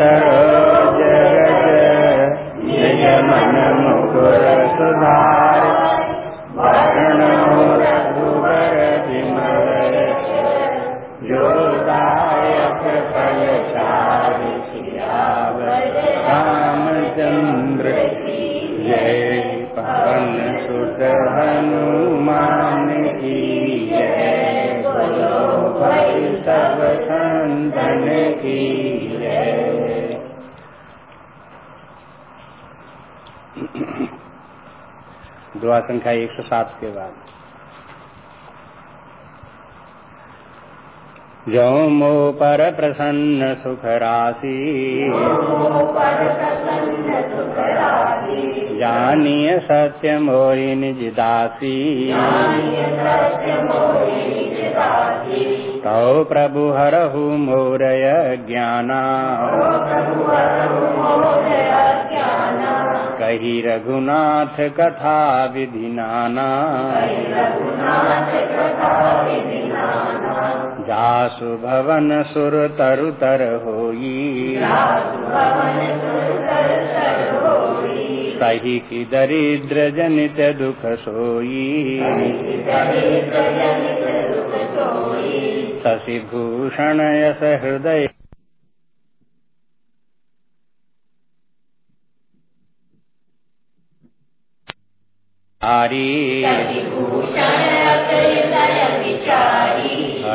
ಸರ್ವ दुआ संख्या एक सौ सात के बाद। जो मो पर प्रसन्न सुख राशि। जानिय सत्य मोहि निज दासी। तौ प्रभु हरहु मोरय ज्ञाना। कही रघुनाथ कथा विधि नाना। जासु भवन सुर तरु तर होई। सही की दरिद्र जनित दुख सोई। शशि भूषण यस हृदय आरी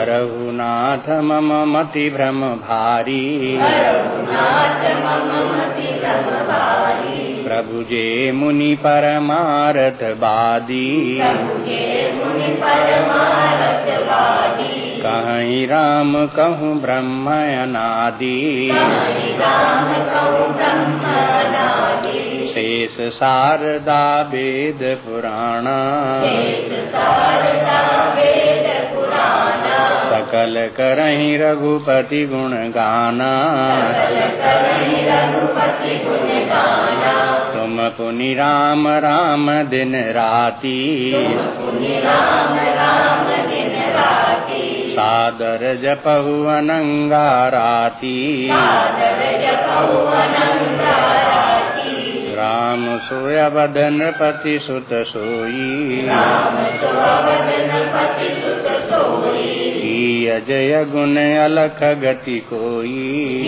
रघुनाथ मम मति भ्रम भारी प्रभु जे मुनि परमारथ बादी कहीं राम कहूँ ब्रह्म अनादि शेष शारदा वेद पुराण। सकल करही रघुपति गुण गाना। तुम पुनि राम राम दिन राती। सादर जपहु अनंगाराती। राम सोया बदन पति सुत सोई। अजय गुण अलख गति कोई।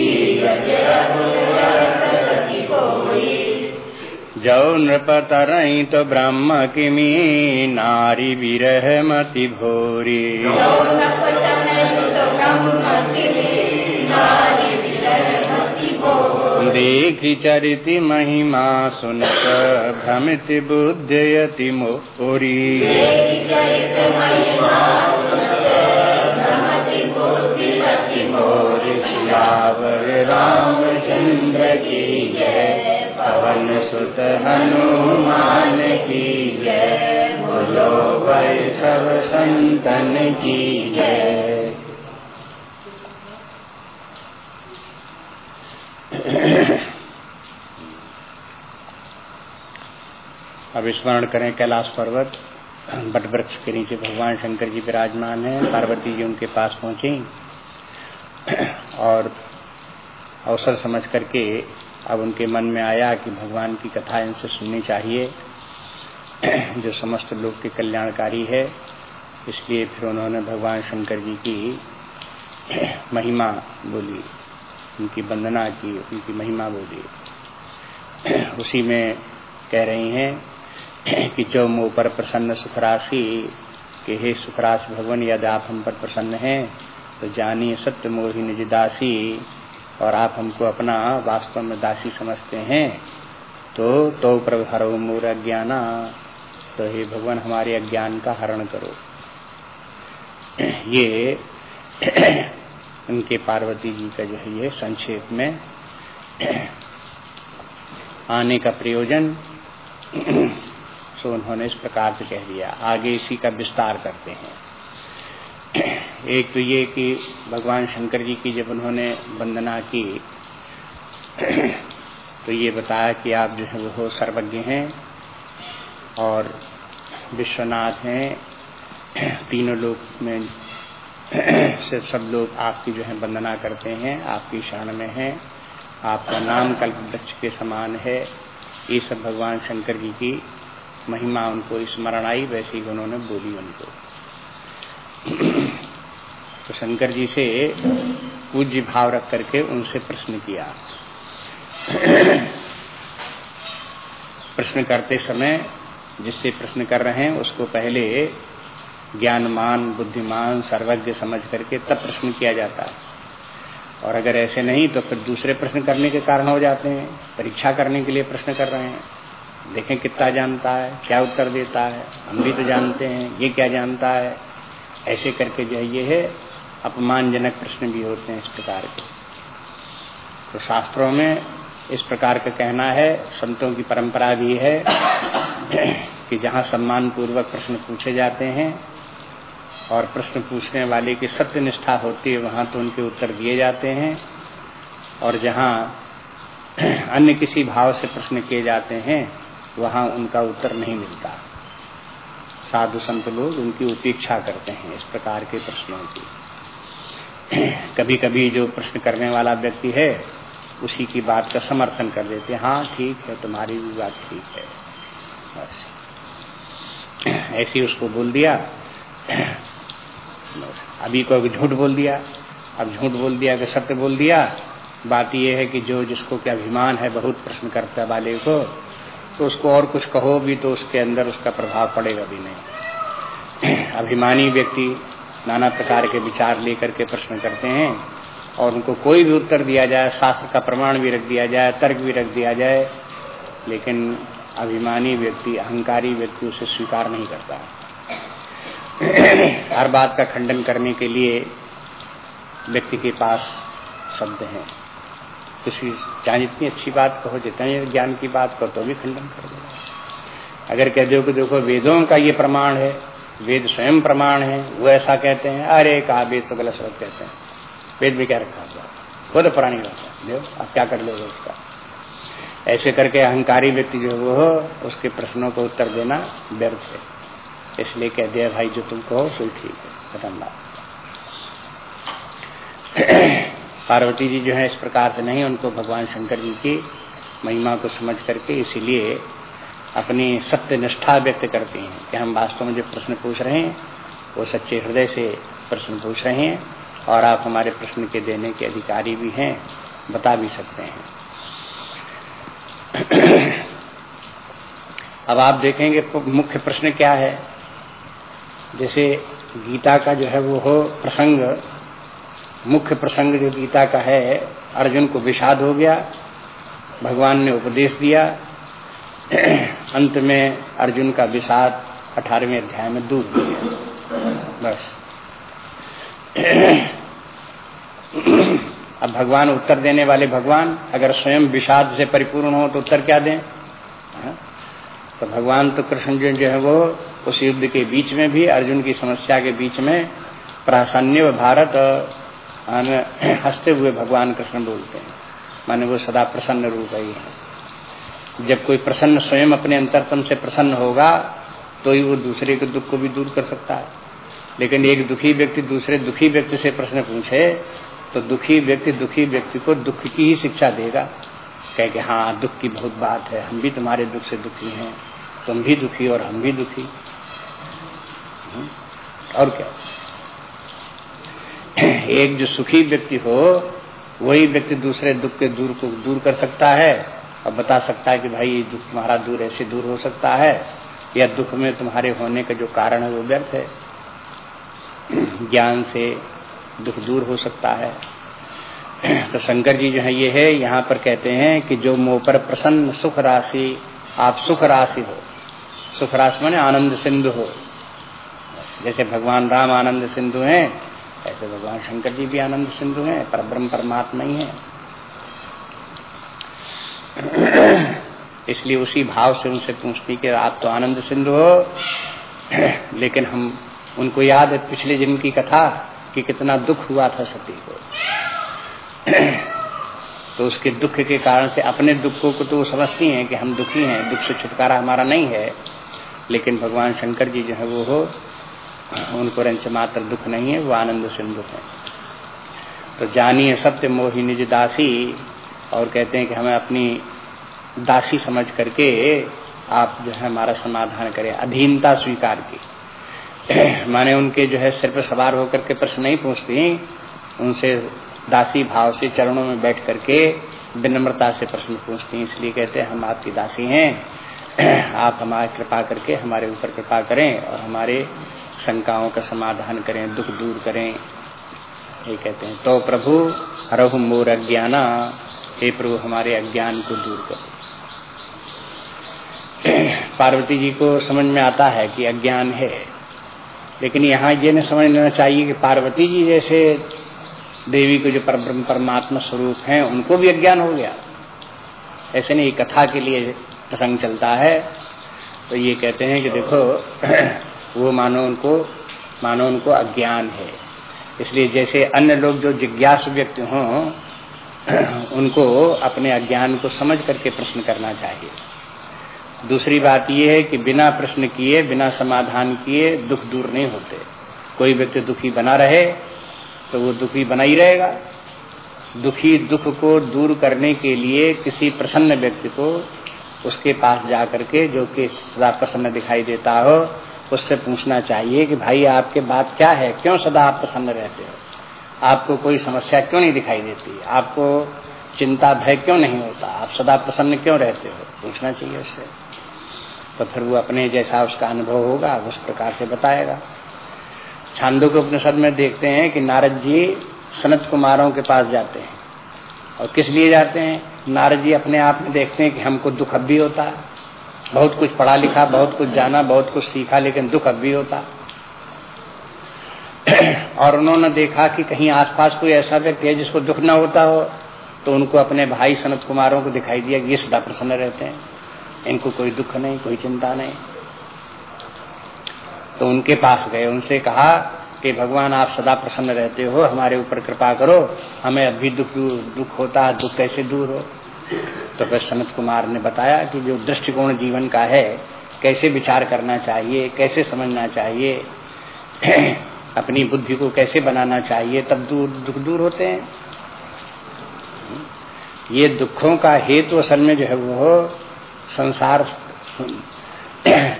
जौ नृपतरई तो ब्रह्म किमी नारी विरह मति भोरी। देखी चरिति महिमा सुनत भ्रमित बुद्धयति मोरी। सियावर रामचंद्र की जय। पवन सुत हनुमान की जय। बोलो सब संतन की जय। अब स्मरण करें कैलाश पर्वत बट वृक्ष के नीचे भगवान शंकर जी विराजमान हैं, पार्वती जी उनके पास पहुँची। और अवसर समझ करके अब उनके मन में आया कि भगवान की कथा इनसे सुननी चाहिए। जो समस्त लोग के कल्याणकारी है, इसलिए फिर उन्होंने भगवान शंकर जी की महिमा बोली, उनकी वंदना की, उनकी महिमा बोली। उसी में कह रही हैं कि जो मुँह पर प्रसन्न सुखराशि, कि हे सुखराश भगवान, यदि आप हम पर प्रसन्न हैं तो जानिए सत्य मोहि निज दासी और आप हमको अपना वास्तव में दासी समझते हैं तो तो प्रभु हरो मोर अज्ञाना तो हे भगवान हमारे अज्ञान का हरण करो। ये उनके पार्वती जी का जो है ये संक्षेप में आने का प्रयोजन, सो उन्होंने इस प्रकार से कह दिया। आगे इसी का विस्तार करते हैं। एक तो ये कि भगवान शंकर जी की जब उन्होंने वंदना की तो ये बताया कि आप जो है वो सर्वज्ञ हैं और विश्वनाथ हैं। तीनों लोग में से सब लोग आपकी जो है वंदना करते हैं, आपकी शरण में हैं। आपका नाम कल्प वृक्ष के समान है। ये सब भगवान शंकर जी की महिमा, उनको स्मरण आई, वैसी उन्होंने बोली उनको। तो शंकर जी से पूज्य भाव रख करके उनसे प्रश्न किया। प्रश्न करते समय जिससे प्रश्न कर रहे हैं, उसको पहले ज्ञानमान, बुद्धिमान, सर्वज्ञ समझ करके तब प्रश्न किया जाता है। और अगर ऐसे नहीं तो फिर दूसरे प्रश्न करने के कारण हो जाते हैं। परीक्षा करने के लिए प्रश्न कर रहे हैं। देखें कितना जानता है, क्या उत्तर देता है। हम भी तो जानते हैं, ये क्या जानता है। ऐसे करके जो है ये है, अपमानजनक प्रश्न भी होते हैं इस प्रकार के। तो शास्त्रों में इस प्रकार का कहना है, संतों की परंपरा भी है कि जहाँ सम्मान पूर्वक प्रश्न पूछे जाते हैं और प्रश्न पूछने वाले की सत्य निष्ठा होती है, वहाँ तो उनके उत्तर दिए जाते हैं और जहाँ अन्य किसी भाव से प्रश्न किए जाते हैं, वहाँ उनका उत्तर नहीं मिलता। साधु संत लोग उनकी उपेक्षा करते हैं इस प्रकार के प्रश्नों की। कभी कभी जो प्रश्न करने वाला व्यक्ति है, उसी की बात का समर्थन कर देते हैं हाँ ठीक है, तुम्हारी भी बात ठीक है। बस। ऐसी उसको बोल दिया। अभी को झूठ बोल दिया। अब झूठ बोल दिया कि सत्य बोल दिया। बात यह है कि जो जिसको क्या अभिमान है, बहुत प्रश्न करता वाले को तो उसको और कुछ कहो भी तो उसके अंदर उसका प्रभाव पड़ेगा भी नहीं। अभिमानी व्यक्ति नाना प्रकार के विचार लेकर के प्रश्न करते हैं और उनको कोई भी उत्तर दिया जाए, शास्त्र का प्रमाण भी रख दिया जाए, तर्क भी रख दिया जाए, लेकिन अभिमानी व्यक्ति, अहंकारी व्यक्ति उसे स्वीकार नहीं करता। हर बात का खंडन करने के लिए व्यक्ति के पास शब्द हैं। किसी चाहे जितनी अच्छी बात कहो, जितने ज्ञान की बात कहो तो भी खंडन कर दो। अगर कह दो कि देखो, वेदों का ये प्रमाण है, वेद स्वयं प्रमाण है, वो ऐसा कहते हैं, अरे कहा वेद तो गलत शब्द कहते हैं। वेद में क्या रखा हुआ वो तो पुरानी बात है। देखो आप क्या कर लोगे उसका? ऐसे करके अहंकारी व्यक्ति जो वो हो, उसके प्रश्नों को उत्तर देना व्यर्थ है। इसलिए कह दिया, भाई, जो तुम कहो सो ठीक है। बात। पार्वती जी जो है इस प्रकार से नहीं, उनको भगवान शंकर जी की महिमा को समझ करके इसीलिए अपनी सत्य निष्ठा व्यक्त करती हैं कि हम वास्तव में जो प्रश्न पूछ रहे हैं, वो सच्चे हृदय से प्रश्न पूछ रहे हैं और आप हमारे प्रश्न के देने के अधिकारी भी हैं, बता भी सकते हैं। अब आप देखेंगे मुख्य प्रश्न क्या है। जैसे गीता का जो है वो हो प्रसंग मुख्य प्रसंग जो गीता का है, अर्जुन को विषाद हो गया, भगवान ने उपदेश दिया। अंत में अर्जुन का विषाद अठारहवें अध्याय में दूर हो गया। बस। अब भगवान उत्तर देने वाले भगवान, अगर स्वयं विषाद से परिपूर्ण हो तो उत्तर क्या दें? हाँ? तो भगवान तो कृष्ण जी जो है वो उस युद्ध के बीच में भी, अर्जुन की समस्या के बीच में प्रासन्य भारत हँसते हुए भगवान कृष्ण बोलते हैं। माने वो सदा प्रसन्न रूप ही है जब कोई प्रसन्न स्वयं अपने अंतरतम से प्रसन्न होगा तो ही वो दूसरे के दुख को भी दूर कर सकता है। लेकिन एक दुखी व्यक्ति दूसरे दुखी व्यक्ति से प्रश्न पूछे तो दुखी व्यक्ति दुखी व्यक्ति को दुख की ही शिक्षा देगा। कह के हाँ दुख की बहुत बात है। हम भी तुम्हारे दुख से दुखी हैं। तुम भी दुखी और हम भी दुखी। हम्म, और क्या? एक जो सुखी व्यक्ति हो, वही व्यक्ति दूसरे दुख के दूर को दूर कर सकता है। और बता सकता है कि भाई, ये दुख तुम्हारा दूर, ऐसे दूर हो सकता है, या दुख में तुम्हारे होने का जो कारण है, वो व्यर्थ है। ज्ञान से दुख दूर हो सकता है। तो शंकर जी जो है, ये है, यहाँ पर कहते हैं कि जो मोह पर प्रसन्न सुख राशि, आप सुख राशि हो। सुख राशि माने आनंद सिंधु हो। जैसे भगवान राम आनंद सिंधु हैं ऐसे भगवान शंकर जी भी आनंद सिंधु हैं पर ब्रह्म परमात्मा ही है। इसलिए उसी भाव से उनसे पूछती कि आप तो आनंद सिंधु हो, लेकिन हम, उनको याद है पिछले जन्म की कथा कि कितना दुख हुआ था सती को। तो उसके दुख के कारण से अपने दुखों को तो समझती हैं कि हम दुखी हैं, दुख से छुटकारा हमारा नहीं है, लेकिन भगवान शंकर जी जो है वो हो उनको रंच मात्र दुख नहीं है, वो आनंद सिंधु है। तो जानिए सत्य मोहि निज दासी, और कहते हैं कि हमें अपनी दासी समझ करके आप जो है हमारा समाधान करें, अधीनता स्वीकार की। माने उनके जो है सिर पर सवार होकर के प्रश्न नहीं पूछती उनसे दासी भाव से चरणों में बैठ करके विनम्रता से प्रश्न पूछती इसलिए कहते हैं, हम आपकी दासी हैं। आप हमारी कृपा करके हमारे ऊपर कृपा करें, और हमारे शंकाओं का समाधान करें, दुख दूर करें। ये कहते हैं तो प्रभु, हरहु मोर अज्ञाना, हे प्रभु, हमारे अज्ञान को दूर करो। पार्वती जी को समझ में आता है कि अज्ञान है, लेकिन यहाँ ये न समझ लेना चाहिए कि पार्वती जी जैसे देवी को जो परब्रह्म परमात्मा स्वरूप हैं, उनको भी अज्ञान हो गया। ऐसे नहीं, कथा के लिए प्रसंग चलता है। तो ये कहते हैं कि देखो वो मानो उनको मानो उनको अज्ञान है। इसलिए जैसे अन्य लोग जो जिज्ञासु व्यक्ति हों, उनको अपने अज्ञान को समझ करके प्रश्न करना चाहिए। दूसरी बात यह है कि बिना प्रश्न किए, बिना समाधान किए दुख दूर नहीं होते। कोई व्यक्ति दुखी बना रहे तो वो दुखी बना ही रहेगा। दुखी दुख को दूर करने के लिए किसी प्रसन्न व्यक्ति को उसके पास जा करके जो कि सदा प्रसन्न दिखाई देता हो उससे पूछना चाहिए कि भाई, आपके बात क्या है? क्यों सदा आप प्रसन्न रहते हो? आपको कोई समस्या क्यों नहीं दिखाई देती? आपको चिंता, भय क्यों नहीं होता? आप सदा प्रसन्न क्यों रहते हो? पूछना चाहिए उससे। तो फिर वो अपने जैसा उसका अनुभव होगा, उस प्रकार से बताएगा। छांदो के उपनिषद में देखते हैं कि नारद जी सनत कुमारों के पास जाते हैं। और किस लिए जाते हैं? नारद जी अपने आप में देखते हैं कि हमको दुख अब भी होता है। बहुत कुछ पढ़ा लिखा, बहुत कुछ जाना, बहुत कुछ सीखा, लेकिन दुख अब भी होता। और उन्होंने देखा कि कहीं आसपास कोई ऐसा व्यक्ति है जिसको दुख न होता हो तो उनको अपने भाई सनत कुमारों को दिखाई दिया कि ये सदा प्रसन्न रहते हैं। इनको कोई दुख नहीं, कोई चिंता नहीं। तो उनके पास गए, उनसे कहा कि, भगवान, आप सदा प्रसन्न रहते हो, हमारे ऊपर कृपा करो, हमें अभी दुख दुख होता है दुख कैसे दूर हो? तो फिर सनत कुमार ने बताया कि जो दृष्टिकोण जीवन का है, कैसे विचार करना चाहिए, कैसे समझना चाहिए, अपनी बुद्धि को कैसे बनाना चाहिए, तब दूर, दुख दूर होते हैं। ये दुखों का हेतु तो असल में जो है वो संसार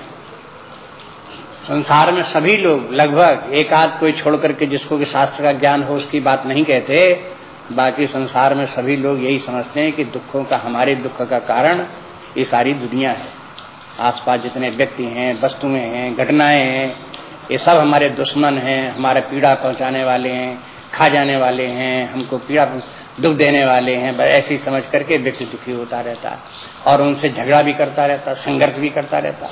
संसार में सभी लोग लगभग एक आध कोई छोड़ करके जिसको कि शास्त्र का ज्ञान हो उसकी बात नहीं कहते बाकी संसार में सभी लोग यही समझते हैं कि दुखों का, हमारे दुख का कारण ये सारी दुनिया है। आसपास जितने व्यक्ति हैं, वस्तुएँ हैं, घटनाएँ हैं, ये सब हमारे दुश्मन हैं, हमारे पीड़ा पहुँचाने वाले हैं, खा जाने वाले हैं, हमको पीड़ा, दुख देने वाले हैं ऐसी समझ करके व्यक्ति दुखी होता रहता है। और उनसे झगड़ा भी करता रहता, संघर्ष भी करता रहता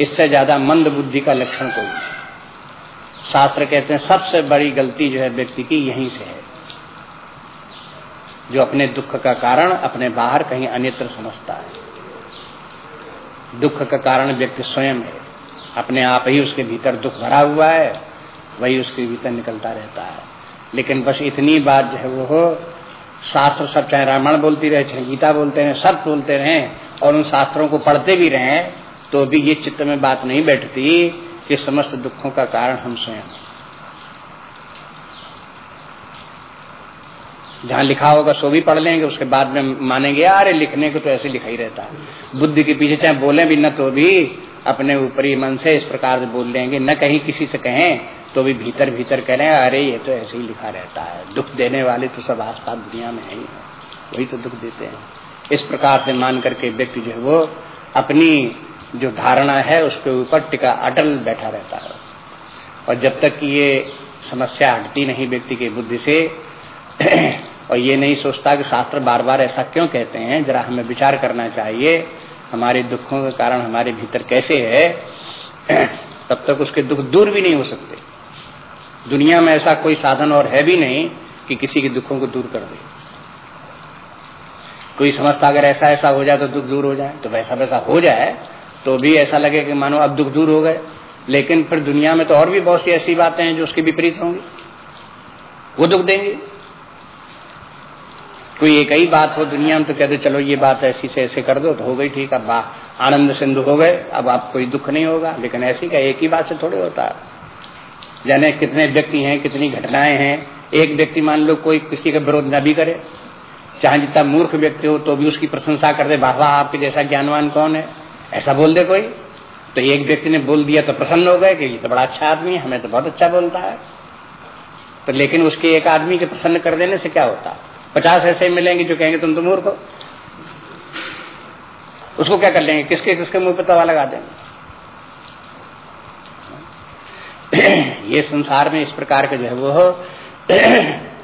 इससे ज़्यादा मंद बुद्धि का लक्षण कोई शास्त्र कहते हैं, सबसे बड़ी गलती जो है व्यक्ति की यहीं से है। जो अपने दुख का कारण अपने बाहर कहीं अन्यत्र समझता है। दुख का कारण व्यक्ति स्वयं है। अपने आप ही उसके भीतर दुख भरा हुआ है, वही उसके भीतर निकलता रहता है। लेकिन बस इतनी बात जो है वो हो शास्त्र सब चाहे रामायण बोलती रहे, चाहे गीता बोलते रहे, सब बोलते रहे और उन शास्त्रों को पढ़ते भी रहे तो भी ये चित्त में बात नहीं बैठती कि समस्त दुखों का कारण हम स्वयं जहाँ लिखा होगा सो भी पढ़ लेंगे, उसके बाद में मानेंगे, अरे, लिखने को तो ऐसे लिखा ही रहता। है बुद्धि के पीछे चाहे बोले भी न तो भी अपने ऊपरी मन से इस प्रकार से बोल लेंगे न कहीं किसी से कहें तो भी भीतर भीतर कह रहे हैं, अरे, ये तो ऐसे ही लिखा रहता है। दुख देने वाले तो सब आसपास दुनिया में है ही। वही तो दुख देते हैं। इस प्रकार से मान करके व्यक्ति जो है वो अपनी जो धारणा है, उसके ऊपर टिका अटल बैठा रहता है। और जब तक ये समस्या हटती नहीं व्यक्ति की बुद्धि से और ये नहीं सोचता कि शास्त्र बार बार ऐसा क्यों कहते हैं? जरा हमें विचार करना चाहिए। हमारे दुखों के कारण हमारे भीतर कैसे है, तब तक उसके दुख दूर भी नहीं हो सकते। दुनिया में ऐसा कोई साधन और है भी नहीं कि किसी के दुखों को दूर कर दे। कोई समझता अगर ऐसा ऐसा हो जाए तो दुख दूर हो जाए तो वैसा वैसा हो जाए तो भी ऐसा लगे कि मानो अब दुख दूर हो गए। लेकिन फिर दुनिया में तो और भी बहुत सी ऐसी बातें हैं जो उसके विपरीत होंगी। वो दुख देंगे। कोई एक ही बात हो दुनिया में तो कहते, चलो ये बात ऐसी से ऐसे कर दो तो हो गई ठीक। अब आनंद सिंधु हो गए, अब आप कोई दुख नहीं होगा। लेकिन ऐसी का एक ही बात से थोड़े होता है। जाने कितने व्यक्ति हैं, कितनी घटनाएँ हैं। एक व्यक्ति मान लो कोई किसी का विरोध न भी करे। चाहे जितना मूर्ख व्यक्ति हो तो भी उसकी प्रशंसा कर दे बाबा आपके जैसा ज्ञानवान कौन है? ऐसा बोल दे कोई। तो एक व्यक्ति ने बोल दिया तो प्रसन्न हो गए कि ये तो बड़ा अच्छा आदमी है, हमें तो बहुत अच्छा बोलता है। तो लेकिन उसके एक आदमी के प्रसन्न कर देने से क्या होता? पचास ऐसे मिलेंगे जो कहेंगे तुम तो मूर्ख हो। उसको क्या कर लेंगे? किसके किसके मुँह पे तवा लगा देंगे? ये संसार में इस प्रकार के जो है वो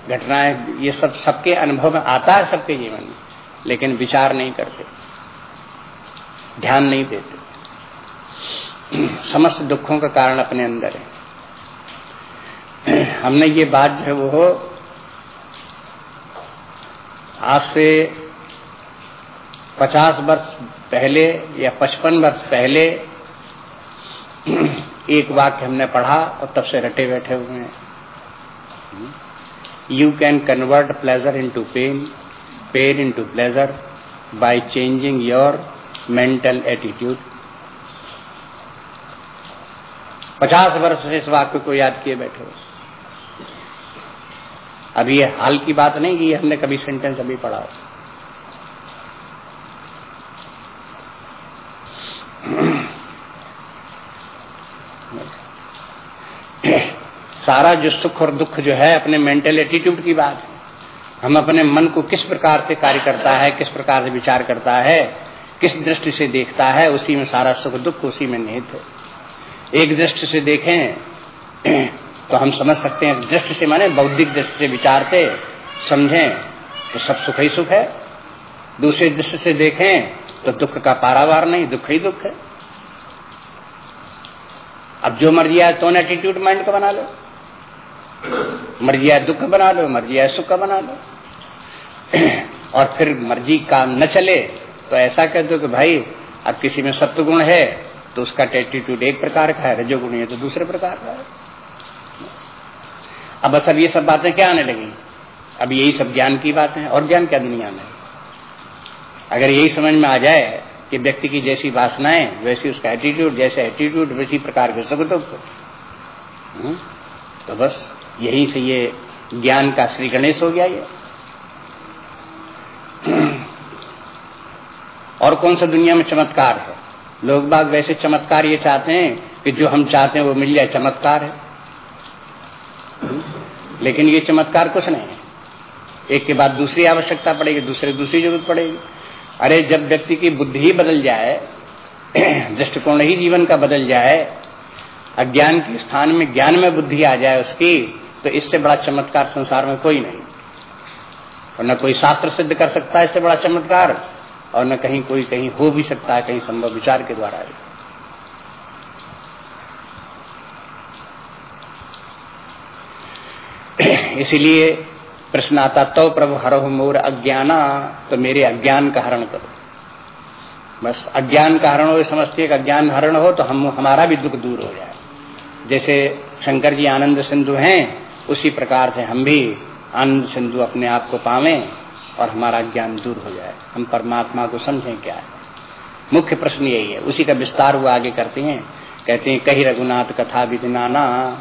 घटनाएँ, ये सब सबके अनुभव में आता है सबके जीवन में, लेकिन विचार नहीं करते, ध्यान नहीं देते। समस्त दुखों का कारण अपने अंदर है। हमने ये बात जो है वो आज से पचास वर्ष पहले या पचपन वर्ष पहले एक वाक्य हमने पढ़ा और तब से रटे बैठे हुए हैं। You can convert pleasure into pain pain into pleasure by changing your mental attitude पचास वर्ष से इस वाक्य को याद किए बैठे हो। अभी ये हाल की बात नहीं कि, हमने कभी सेंटेंस अभी पढ़ा हो। सारा जो सुख और दुख जो है, अपने मेंटल एटीट्यूड की बात है। हम अपने मन को किस प्रकार से कार्य करता है, किस प्रकार से विचार करता है, किस दृष्टि से देखता है, उसी में सारा सुख दुख उसी में निहित है। एक दृष्टि से देखें तो हम समझ सकते हैं, दृष्टि से माने, बौद्धिक दृष्टि से विचारते, समझें तो सब सुख ही सुख है। दूसरी दृष्टि से देखें तो दुख का पारावार नहीं, दुख ही दुख है। अब जो मर्ज़ी आए तो एटीट्यूड माइंड का बना लो। मर्ज़ी आए, दुख बना लो, मर्ज़ी आए, सुख का बना लो। और फिर मर्ज़ी काम न चले तो ऐसा कह दो कि भाई, अब किसी में सत्व गुण है तो उसका एटीट्यूड एक प्रकार का है, रजोगुण है तो दूसरे प्रकार का है। अब बस अब ये सब बातें क्या आने लगी? अब यही सब ज्ञान की बातें और ज्ञान क्या दुनिया में? अगर यही समझ में आ जाए कि व्यक्ति की जैसी वासनाएँ वैसी उसका एटीट्यूड जैसे एटीट्यूड वैसी प्रकार के सुख दुख हम्म, तो बस यही से ये ज्ञान का श्री गणेश हो गया ये। और कौन सा दुनिया में चमत्कार है? लोग बाग वैसे चमत्कार ये चाहते हैं कि जो हम चाहते हैं वो मिल जाए चमत्कार है। लेकिन ये चमत्कार कुछ नहीं है। एक के बाद दूसरी आवश्यकता पड़ेगी, दूसरे दूसरी ज़रूरत पड़ेगी। अरे, जब व्यक्ति की बुद्धि ही बदल जाए, दृष्टिकोण ही जीवन का बदल जाए, अज्ञान के स्थान में ज्ञान में बुद्धि आ जाए उसकी तो इससे बड़ा चमत्कार संसार में कोई नहीं। और न कोई शास्त्र सिद्ध कर सकता है इससे बड़ा चमत्कार, और न कहीं कोई कहीं हो भी सकता है, कहीं संभव विचार के द्वारा। इसीलिए प्रश्न आता तो प्रभु हरो मोर अज्ञाना तो मेरे अज्ञान का हरण करो। बस अज्ञान का हरण हो, समझते कि अज्ञान हरण हो तो हम, हमारा भी दुख दूर हो जाए। जैसे शंकर जी आनंद सिंधु हैं, उसी प्रकार से हम भी आनंद सिंधु अपने आप को पावे और हमारा ज्ञान दूर हो जाए। हम परमात्मा को समझें क्या है। मुख्य प्रश्न यही है। उसी का विस्तार वो आगे करते हैं। कहते हैं, कही रघुनाथ कथा विधिनाना।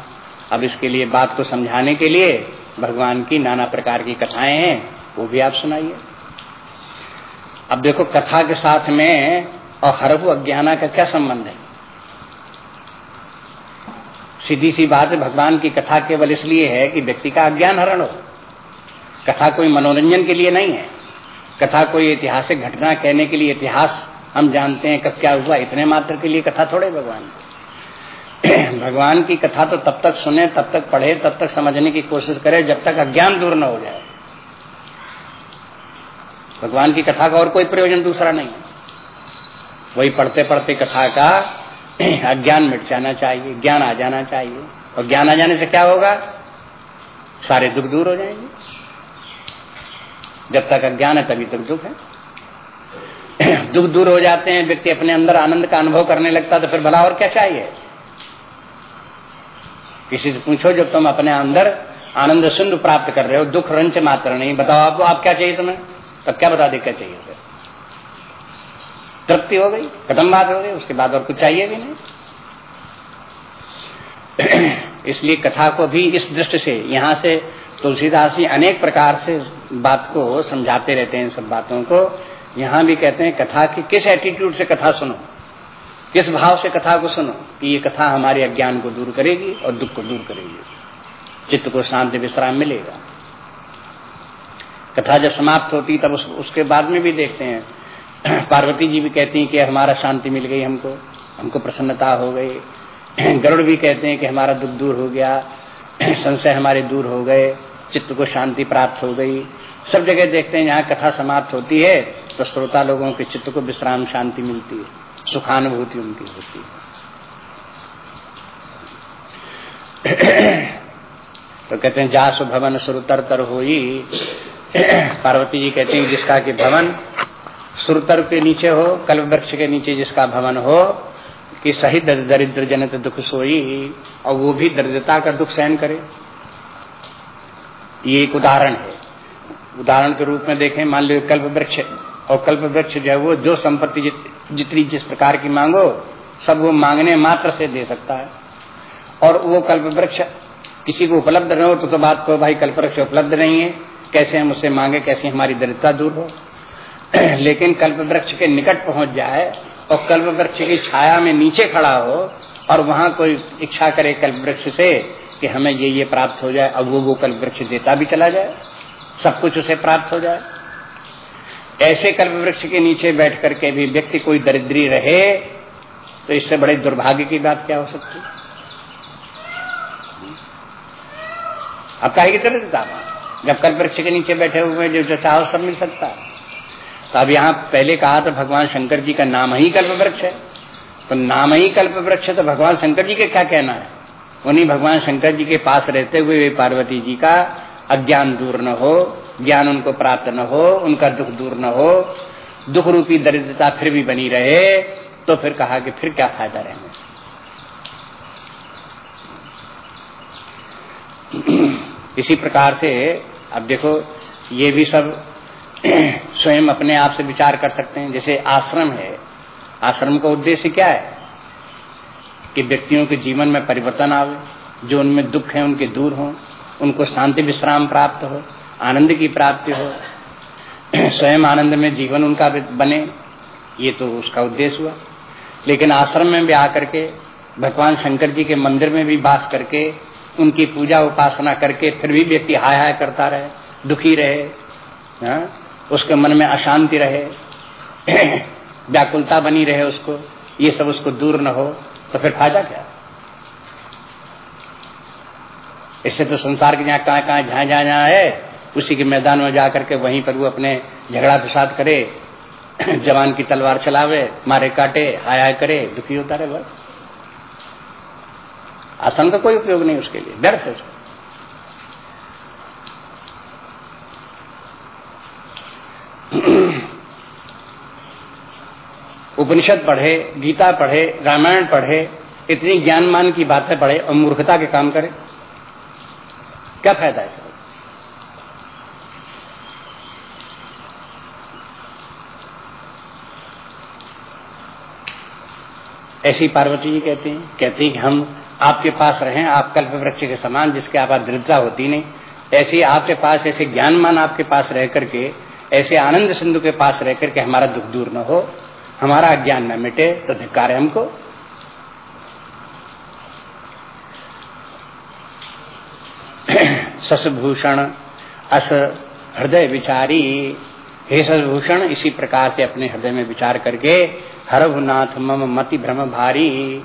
अब इसके लिए बात को समझाने के लिए भगवान की नाना प्रकार की कथाएँ हैं, वो भी आप सुनाइए। अब देखो, कथा के साथ में और हरहु अज्ञाना का क्या संबंध है? सीधी सी बात है भगवान की कथा केवल इसलिए है कि व्यक्ति का अज्ञान हरण हो। कथा कोई मनोरंजन के लिए नहीं है। कथा कोई ऐतिहासिक घटना कहने के लिए इतिहास हम जानते हैं कब क्या हुआ, इतने मात्र के लिए कथा थोड़े भगवान। भगवान की कथा तो तब तक सुने, तब तक पढ़े, तब तक समझने की कोशिश करे, जब तक अज्ञान दूर न हो जाए। भगवान की कथा का और कोई प्रयोजन दूसरा नहीं वही पढ़ते पढ़ते कथा का अज्ञान मिट जाना चाहिए, ज्ञान आ जाना चाहिए। और ज्ञान आ जाने से क्या होगा? सारे दुख दूर हो जाएँगे। जब तक अज्ञान है, तभी तक दुख है। दुख दूर हो जाते हैं, व्यक्ति अपने अंदर आनंद का अनुभव करने लगता तो फिर भला और क्या चाहिए? किसी से पूछो, जब तुम अपने अंदर आनंद सिंधु प्राप्त कर रहे हो, दुख रंच मात्र नहीं, बताओ आपको आप क्या चाहिए तुम्हें? तब क्या बता दे, क्या चाहिए तृप्ति हो गई खत्म बात हो गई, उसके बाद और कुछ चाहिए भी नहीं। इसलिए कथा को भी इस दृष्टि से, यहाँ से तुलसीदास जी अनेक प्रकार से बात को समझाते रहते हैं इन सब बातों को। यहाँ भी कहते हैं, कथा की किस एटीट्यूड से कथा सुनो? किस भाव से कथा को सुनो कि ये कथा हमारे अज्ञान को दूर करेगी और दुख को दूर करेगी। चित्त को शांति विश्राम मिलेगा। कथा जब समाप्त होती तब उस, उसके बाद में भी देखते हैं। पार्वती जी भी कहती हैं कि हमारा शांति मिल गई हमको हमको प्रसन्नता हो गई। गरुड़ भी कहते हैं कि हमारा दुख दूर हो गया। संशय हमारे दूर हो गए। चित्त को शांति प्राप्त हो गई। सब जगह देखते हैं यहाँ कथा समाप्त होती है तो श्रोता लोगों के चित्त को विश्राम शांति मिलती है। सुखानुभूति उनकी होती है। तो कहते हैं, जासु भवन सुरतर तर हो पार्वती जी कहते हैं, जिसका कि भवन सुरतर के नीचे हो कल्प वृक्ष के नीचे जिसका भवन हो, कि सही दरिद्र जनित दुख सोई, और वो भी दरिद्रता का दुख सहन करे। ये एक उदाहरण है। उदाहरण के रूप में देखें, मान लो कल्प वृक्ष और कल्प वृक्ष जो है वो जो संपत्ति जित, जितनी जिस प्रकार की मांगो सब वो मांगने मात्र से दे सकता है। और वो कल्प वृक्ष किसी को उपलब्ध न हो तो, तो बात को भाई कल्प वृक्ष उपलब्ध नहीं है। कैसे हम उससे मांगे कैसे हमारी दरिद्रता दूर हो। लेकिन कल्प वृक्ष के निकट पहुँच जाए और कल्प वृक्ष की छाया में नीचे खड़ा हो और वहाँ कोई इच्छा करे कल्प वृक्ष से कि हमें ये ये प्राप्त हो जाए अब वो वो कल्प वृक्ष देता भी चला जाए। सब कुछ उसे प्राप्त हो जाए। ऐसे कल्प वृक्ष के नीचे बैठ करके भी व्यक्ति कोई दरिद्री रहे तो इससे बड़े दुर्भाग्य की बात क्या हो सकती अब कहे की दरिद्रता? जब कल्प वृक्ष के नीचे बैठे हुए जो जो चाहो सब मिल सकता है। तो अब यहाँ पहले कहा तो भगवान शंकर जी का नाम ही कल्प वृक्ष है। तो नाम ही कल्प वृक्ष है तो भगवान शंकर जी के क्या कहना है? उन्हीं भगवान शंकर जी के पास रहते हुए पार्वती जी का अज्ञान दूर न हो ज्ञान उनको प्राप्त न हो, उनका दुख दूर न हो दुख रूपी दरिद्रता फिर भी बनी रहे तो फिर कहा कि फिर क्या फ़ायदा रहने इसी प्रकार से, अब देखो, ये भी सब स्वयं अपने आप से विचार कर सकते हैं। जैसे आश्रम है, आश्रम का उद्देश्य क्या है? कि व्यक्तियों के जीवन में परिवर्तन आवे, जो उनमें दुख है, उनके दूर हों, उनको शांति विश्राम प्राप्त हो। आनंद की प्राप्ति हो, स्वयं आनंद में जीवन उनका बने, ये तो उसका उद्देश्य हुआ लेकिन आश्रम में भी आकर के, भगवान शंकर जी के मंदिर में भी बास करके, उनकी पूजा उपासना करके फिर भी व्यक्ति हाय हाय करता रहे, दुखी रहे, हा? उसके मन में अशांति रहे, व्याकुलता बनी रहे उसको, ये सब उसको दूर न हो तो फिर फ़ायदा क्या इससे तो संसार के जहाँ कहाँ कहाँ जहाँ जहाँ जहाँ है उसी के मैदान में जाकर के वहीं पर वो अपने झगड़ा फिसाद करे, जवान की तलवार चलावे, मारे काटे, हाय हाय करे, दुखी होता रहे बस। आसन का कोई उपयोग नहीं उसके लिए, व्यर्थ है उपनिषद पढ़े, गीता पढ़े, रामायण पढ़े, इतनी ज्ञानमान की बातें पढ़े और मूर्खता के काम करे। क्या फ़ायदा है सर ऐसी पार्वती जी कहते हैं, कहती हैं कि हम आपके पास रहें, आप कल्प वृक्ष के समान जिसके आप दृढ़ता होती नहीं। ऐसे आपके पास ऐसे ज्ञानमान आपके पास रह करके, ऐसे आनंद सिंधु के पास रह करके हमारा दुख दूर न हो, हमारा अज्ञान न मिटे तो धिकार है हमको। ससभूषण, अस हृदय विचारी, हे ससभूषण, इसी प्रकार से अपने हृदय में विचार करके हरभुनाथ मम मति भ्रम भारी।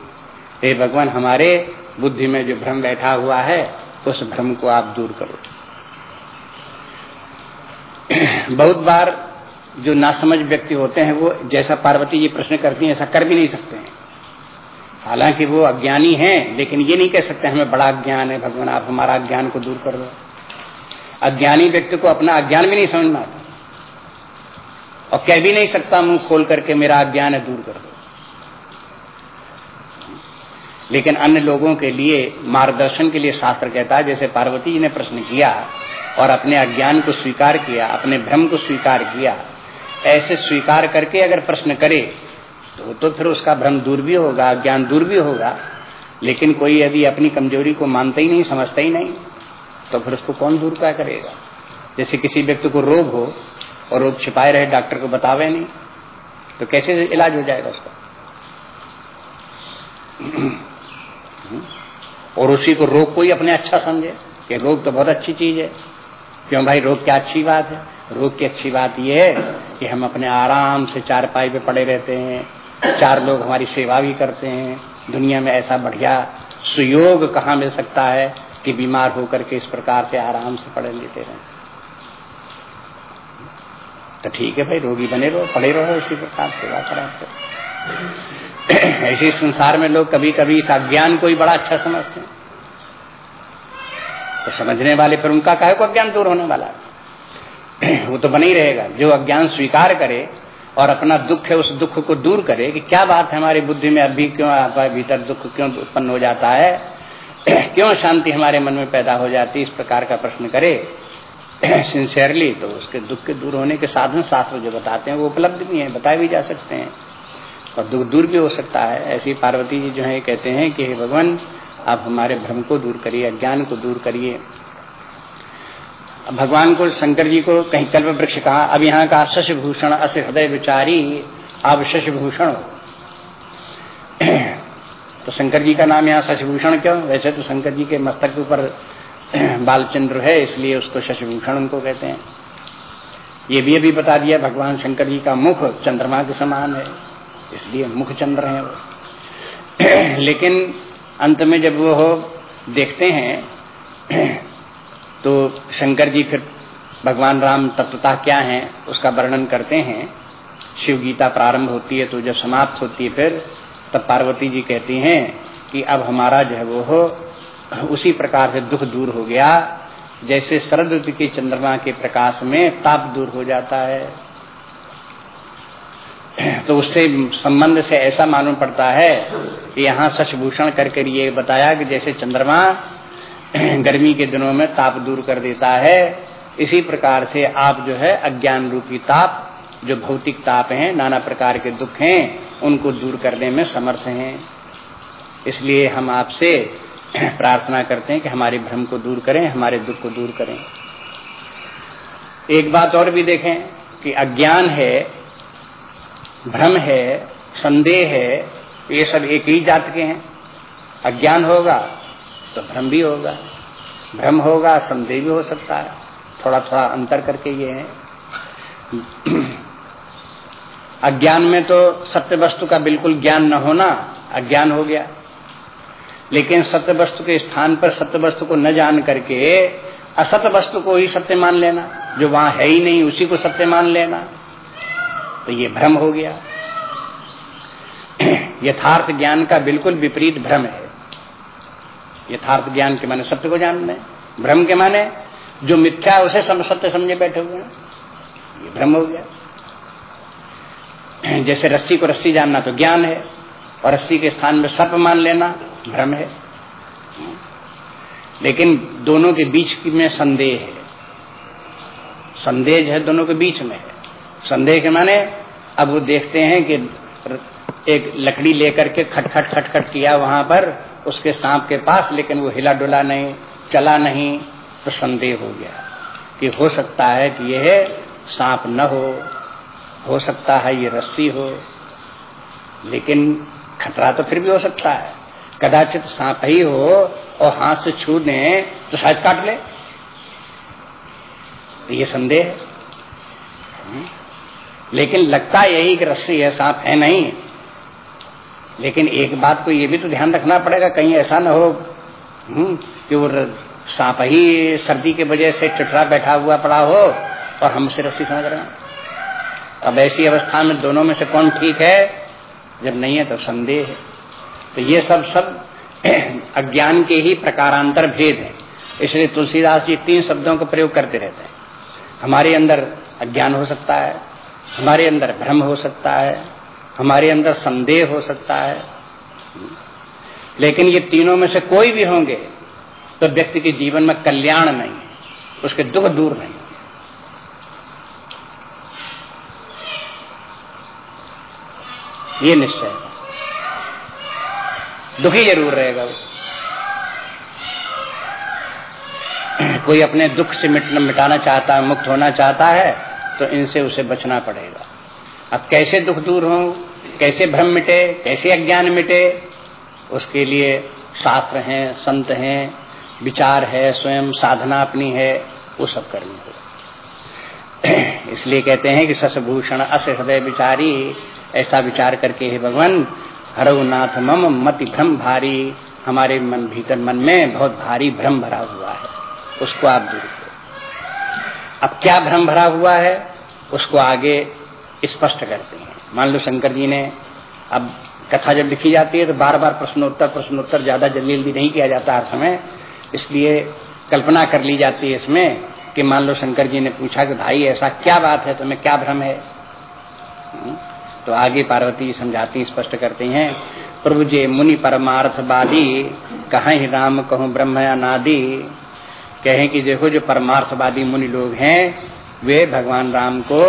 हे भगवान, हमारे बुद्धि में जो भ्रम बैठा हुआ है, उस भ्रम को आप दूर करो। बहुत बार जो नासमझ व्यक्ति होते हैं, वो जैसा पार्वती जी प्रश्न करती हैं, ऐसा कर भी नहीं सकते हैं। हालाँकि वो अज्ञानी हैं, लेकिन ये नहीं कह सकते हमें बड़ा ज्ञान है, भगवान, आप हमारा ज्ञान को दूर कर दो। अज्ञानी व्यक्ति को अपना अज्ञान भी नहीं समझ में आता। और कह भी नहीं सकता मुँह खोल करके मेरा अज्ञान है, दूर कर दो। लेकिन अन्य लोगों के लिए, मार्गदर्शन के लिए शास्त्र कहता है, जैसे पार्वती जी ने प्रश्न किया और अपने अज्ञान को स्वीकार किया, अपने भ्रम को स्वीकार किया, ऐसे स्वीकार करके अगर प्रश्न करे तो तो फिर उसका भ्रम दूर भी होगा ज्ञान दूर भी होगा। लेकिन कोई यदि अपनी कमज़ोरी को मानता ही नहीं, समझता ही नहीं तो फिर उसको कौन दूर क्या करेगा? जैसे किसी व्यक्ति को रोग हो और रोग छिपाए रहे, डॉक्टर को बतावे नहीं। तो कैसे इलाज हो जाएगा उसका? और उसी को रोग को ही अपने अच्छा समझे, कि रोग तो बहुत अच्छी चीज़ है। क्यों भाई, रोग क्या अच्छी बात है? रोग की अच्छी बात यह है कि हम अपने आराम से चार पाई पे पड़े रहते हैं, चार लोग हमारी सेवा भी करते हैं। दुनिया में ऐसा बढ़िया सुयोग कहाँ मिल सकता है कि बीमार होकर के इस प्रकार से आराम से पड़े लेते रहें तो ठीक है भाई, रोगी बने रहो, पड़े रहो, इसी प्रकार सेवा कराते ऐसे संसार में लोग कभी कभी इस अज्ञान को ही बड़ा अच्छा समझते हैं। तो समझने वाले फिर उनका कहे को अज्ञान दूर होने वाला है? वो तो बना ही रहेगा। जो अज्ञान स्वीकार करे और अपना दुख है, उस दुख को दूर करे कि क्या बात है, हमारी बुद्धि में अभी क्यों भीतर दुख क्यों उत्पन्न हो जाता है? क्यों शांति हमारे मन में पैदा हो जाती इस प्रकार का प्रश्न करे। सिंसियरली तो उसके दुख के दूर होने के साधन शास्त्र जो बताते हैं, वो उपलब्ध भी हैं, बताए भी जा सकते हैं। और दुख दूर भी हो सकता है। ऐसी पार्वती जी जो है कहते हैं कि, हे भगवान, आप हमारे भ्रम को दूर करिए, अज्ञान को दूर करिए। भगवान को, शंकर जी को कहीं कल्प वृक्ष कहा, अब यहाँ का शशभूषण अस हृदय विचारी अब शशभूषण हो। तो शंकर जी का नाम यहाँ शशभूषण क्यों? वैसे तो शंकर जी के मस्तक के ऊपर बालचंद्र है, इसलिए उसको शशभूषण उनको कहते हैं। ये भी अभी बता दिया, भगवान शंकर जी का मुख चंद्रमा के समान है, इसलिए मुख चंद्र है वो। लेकिन अंत में जब वो हो, देखते हैं तो शंकर जी फिर भगवान राम तत्वता क्या है, उसका वर्णन करते हैं। शिव गीता प्रारंभ होती है तो जब समाप्त होती है फिर, तब पार्वती जी कहती हैं कि अब हमारा जो है वो हो उसी प्रकार से दुख दूर हो गया। जैसे शरद ऋतु के चंद्रमा के प्रकाश में ताप दूर हो जाता है। तो उससे संबंध से ऐसा मालूम पड़ता है कि यहाँ सचभूषण करके ये बताया कि जैसे चंद्रमा गर्मी के दिनों में ताप दूर कर देता है, इसी प्रकार से आप जो है अज्ञान रूपी ताप, जो भौतिक ताप हैं, नाना प्रकार के दुख हैं, उनको दूर करने में समर्थ हैं। इसलिए हम आपसे प्रार्थना करते हैं कि हमारे भ्रम को दूर करें, हमारे दुख को दूर करें। एक बात और भी देखें कि अज्ञान है, भ्रम है, संदेह है, ये सब एक ही जात के हैं। अज्ञान होगा तो भ्रम भी होगा। भ्रम होगा, संदेह भी हो सकता है। थोड़ा थोड़ा अंतर करके ये है। अज्ञान में तो सत्य वस्तु का बिल्कुल ज्ञान न होना अज्ञान हो गया। लेकिन सत्य वस्तु के स्थान पर सत्य वस्तु को न जान करके असत वस्तु को ही सत्य मान लेना जो वहाँ है ही नहीं उसी को सत्य मान लेना। तो ये भ्रम हो गया। यथार्थ ज्ञान का बिल्कुल विपरीत भ्रम है। यथार्थ ज्ञान के माने सत्य को जानना भ्रम के माने जो मिथ्या उसे सम, सत्य समझे बैठे हुए हैं। ये भ्रम हो गया। जैसे रस्सी को रस्सी जानना तो ज्ञान है। और रस्सी के स्थान में सर्प मान लेना, भ्रम है। लेकिन दोनों के बीच में संदेह है। संदेह है दोनों के बीच में है। संदेह के माने, अब वो देखते हैं कि एक लकड़ी लेकर के खटखट खटखट किया वहाँ पर, उसके सांप के पास, लेकिन वो हिला डुला नहीं, चला नहीं तो संदेह हो गया कि हो सकता है कि यह सांप न हो हो सकता है ये रस्सी हो। लेकिन खतरा तो फिर भी हो सकता है। कदाचित सांप ही हो और हाथ से छू दे तो शायद काट ले। तो ये संदेह है। हम्म। लेकिन लगता यही कि रस्सी है सांप है नहीं। लेकिन एक बात को ये भी तो ध्यान रखना पड़ेगा कहीं ऐसा ना हो। हम्म, कि वो सांप ही सर्दी के वजह से चुटरा बैठा हुआ पड़ा हो और हम उसे रस्सी समझ रहे हैं। अब ऐसी अवस्था में दोनों में से कौन ठीक है? जब नहीं है तो संदेह है। तो ये सब सब अज्ञान के ही प्रकारांतर भेद है। इसलिए तुलसीदास जी तीन शब्दों का प्रयोग करते रहते हैं। हमारे अंदर अज्ञान हो सकता है, हमारे अंदर भ्रम हो सकता है, हमारे अंदर संदेह हो सकता है। लेकिन ये तीनों में से कोई भी होंगे तो व्यक्ति के जीवन में कल्याण नहीं उसके दुख दूर नहीं ये निश्चय है। दुखी ज़रूर रहेगा वो। कोई अपने दुख से मिट, मिटाना चाहता है मुक्त होना चाहता है तो इनसे उसे बचना पड़ेगा। अब कैसे दुख दूर हो, कैसे भ्रम मिटे, कैसे अज्ञान मिटे, उसके लिए शास्त्र हैं संत हैं, विचार है, स्वयं साधना अपनी है, वो सब करनी हो। इसलिए कहते हैं कि ससभूषण अस हृदय विचारी ऐसा विचार करके हे भगवान हरनाथ मम मति भ्रम भारी। हमारे मन भीतर मन में बहुत भारी भ्रम भरा हुआ है। उसको आप दूर करो। अब क्या भ्रम भरा हुआ है उसको आगे स्पष्ट करते हैं। मान लो शंकर जी ने अब कथा जब लिखी जाती है तो बार बार प्रश्नोत्तर प्रश्नोत्तर ज़्यादा जल्दी जल्दी नहीं किया जाता हर समय। इसलिए कल्पना कर ली जाती है इसमें कि मान लो शंकर जी ने पूछा कि भाई ऐसा क्या बात है तुम्हें क्या भ्रम है? हम्म, तो आगे पार्वती समझाती, स्पष्ट करती हैं प्रभु जे मुनि परमार्थवादी, कहें राम कहूँ ब्रह्म अनादि कहें कि देखो जो परमार्थवादी मुनि लोग हैं, वे भगवान राम को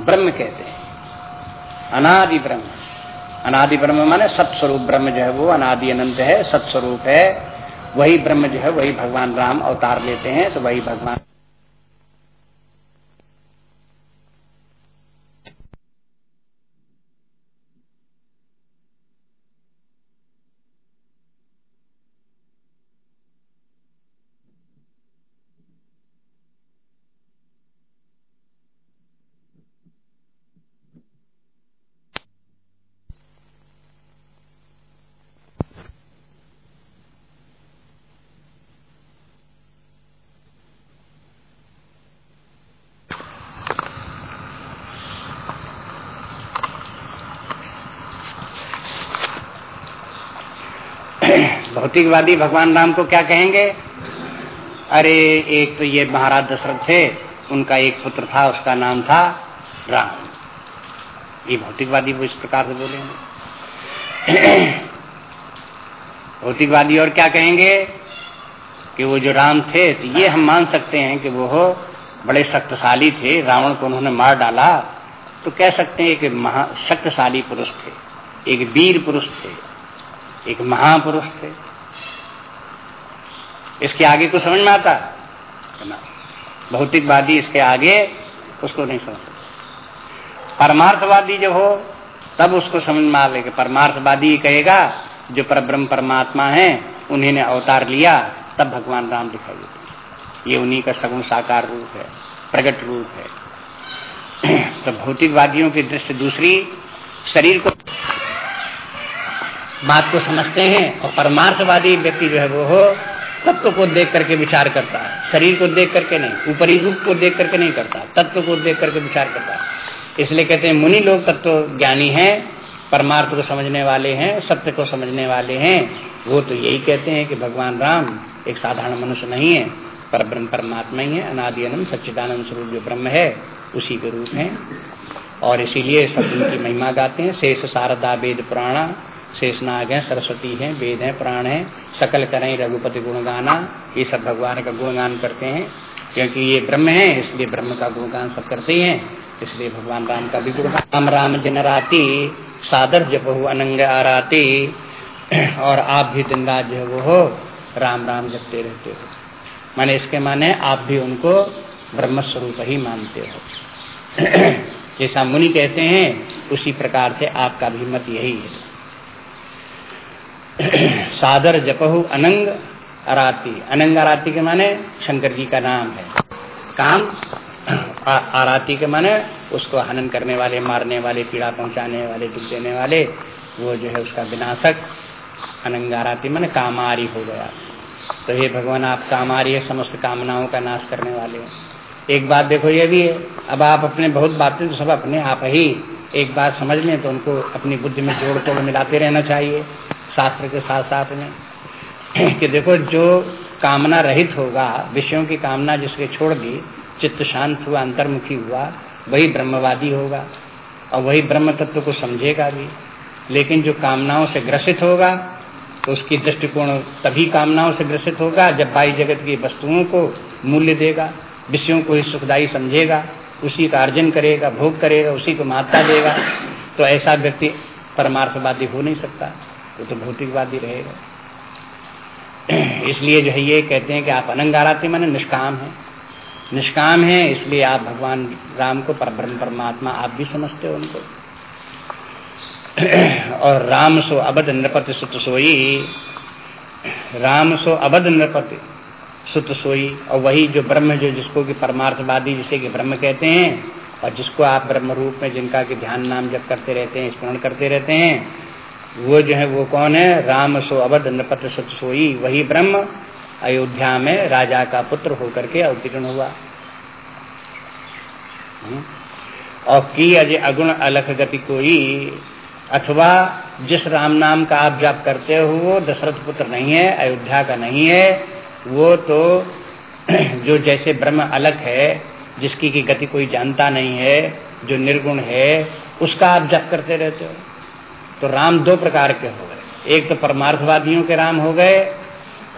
ब्रह्म कहते हैं। अनादि ब्रह्म। अनादि ब्रह्म माने सत्स्वरूप ब्रह्म जो है वो अनादि अनंत है, सत्स्वरूप है, वही ब्रह्म जो है वही भगवान राम अवतार लेते हैं तो वही भगवान भौतिकवादी भगवान राम को क्या कहेंगे? अरे, एक तो ये महाराज दशरथ थे, उनका एक पुत्र था, उसका नाम था राम। ये भौतिकवादी वो इस प्रकार से बोलेंगे भौतिकवादी और क्या कहेंगे? कि वो जो राम थे तो ये हम मान सकते हैं कि वो बड़े शक्तिशाली थे, रावण को उन्होंने मार डाला। तो कह सकते हैं कि महा शक्तिशाली पुरुष थे, एक वीर पुरुष थे, एक महापुरुष थे। इसके आगे कुछ समझ में आता? भौतिकवादी इसके आगे उसको नहीं समझ सकता। परमार्थवादी जो हो, तब उसको समझ में आवे कि परमार्थवादी कहेगा, जो पर ब्रह्म परमात्मा है, उन्हीं ने अवतार लिया, तब भगवान राम दिखाई देते ये उन्हीं का सगुण साकार रूप है प्रकट रूप है। तो भौतिकवादियों की दृष्टि दूसरी, शरीर को बात को समझते हैं और परमार्थवादी व्यक्ति जो है वो हो तत्व को देख करके विचार करता है। शरीर को देख करके नहीं, ऊपरी रूप को देख करके नहीं करता, तत्व को देख करके विचार करता है। इसलिए कहते हैं, मुनि लोग तत्व ज्ञानी हैं, परमार्थ को समझने वाले हैं, सत्य को समझने वाले हैं। वो तो यही कहते हैं कि भगवान राम एक साधारण मनुष्य नहीं है, पर ब्रह्म परमात्मा ही है, अनादि अनंत सच्चिदानंद स्वरूप जो ब्रह्म है, उसी के रूप है। और इसीलिए सब उनकी महिमा गाते हैं। शेष शारदा वेद पुराणा शेषनाग है, सरस्वती है, वेद है, प्राण है, सकल करें, रघुपति गुणगाना, ये सब भगवान का गुणगान करते हैं। क्योंकि ये ब्रह्म है, इसलिए ब्रह्म का गुणगान सब करते हैं। इसलिए भगवान राम का भी गुणगान, राम राम दिन राती, सादर जब हो, अनंग आराती, और आप भी दिन रात जो वो हो, राम राम जपते रहते हो। माने इसके माने आप भी उनको ब्रह्म स्वरूप ही मानते हो। जैसा मुनि कहते हैं, उसी प्रकार से आपका भी मत यही है। सादर जपहु अनंग आराती। अनंग अराती के माने शंकर जी का नाम है। काम आराती के माने उसको हनन करने वाले, मारने वाले, पीड़ा पहुँचाने वाले, दुख देने वाले, वो जो है उसका विनाशक अनंग आराती माने कामारी हो गया। तो ये भगवान, आप कामारी है, समस्त कामनाओं का नाश करने वाले हैं। एक बात देखो ये भी है, अब आप अपने बहुत बातें तो सब अपने आप ही एक बात समझ लें तो उनको अपनी बुद्धि में जोड़ तोड़ मिलाते रहना चाहिए। शास्त्र के साथ साथ में, कि देखो जो कामना रहित होगा, विषयों की कामना जिसके छोड़ दी चित्त शांत हुआ, अंतर्मुखी हुआ, वही ब्रह्मवादी होगा और वही ब्रह्म तत्व को समझेगा भी। लेकिन जो कामनाओं से ग्रसित होगा तो उसकी दृष्टिकोण तभी कामनाओं से ग्रसित होगा, जब बाई जगत की वस्तुओं को मूल्य देगा, विषयों को ही सुखदायी समझेगा, उसी का अर्जन करेगा, भोग करेगा, उसी को महत्ता देगा। तो ऐसा व्यक्ति परमार्थवादी हो नहीं सकता। वो तो भौतिकवादी रहेगा। इसलिए जो है ये कहते हैं कि आप अनंगाराते माने निष्काम है। निष्काम है, इसलिए आप भगवान राम को परब्रह्म परमात्मा आप भी समझते हो उनको। और राम सो अबध नृपति सुत सोई। राम सो अबध नृपति सुत सोई। और वही जो ब्रह्म जो जिसको कि परमार्थवादी जिसे कि ब्रह्म कहते हैं, और जिसको आप ब्रह्म रूप में जिनका कि ध्यान नाम जब करते रहते हैं, स्मरण करते रहते हैं वो जो है, वो कौन है? राम सो अवध नृपत सुत सोई। वही ब्रह्म अयोध्या में राजा का पुत्र होकर के अवतीर्ण हुआ। हम्म। और की अजय अगुण अलख गति कोई? अथवा जिस राम नाम का आप जाप करते हो, वो दशरथ पुत्र नहीं है, अयोध्या का नहीं है, वो तो जो जैसे ब्रह्म अलग है, जिसकी की गति कोई जानता नहीं है, जो निर्गुण है, उसका आप जप करते रहते हो। तो राम दो प्रकार के हो गए। एक तो परमार्थवादियों के राम हो गए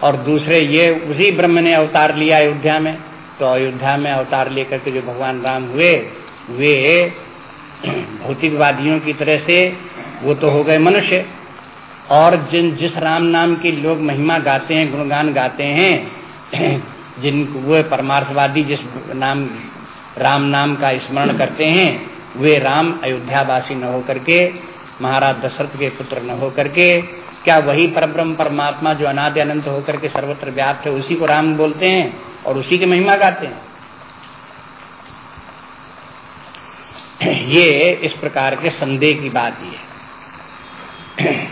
और दूसरे ये उसी ब्रह्म ने अवतार लिया अयोध्या में। तो अयोध्या में अवतार लेकर के जो भगवान राम हुए, वे भौतिकवादियों की तरह से वो तो हो गए मनुष्य। और जिन, जिस राम नाम की लोग महिमा गाते हैं, गुणगान गाते हैं, जिन वो परमार्थवादी जिस नाम, राम नाम का स्मरण करते हैं, वे राम अयोध्यावासी न होकर के महाराज दशरथ के पुत्र न होकर के, क्या वही परब्रह्म परमात्मा जो अनादि अनंत होकर के सर्वत्र व्याप्त है, उसी को राम बोलते हैं और उसी की महिमा गाते हैं? ये इस प्रकार के संदेह की बात ही है।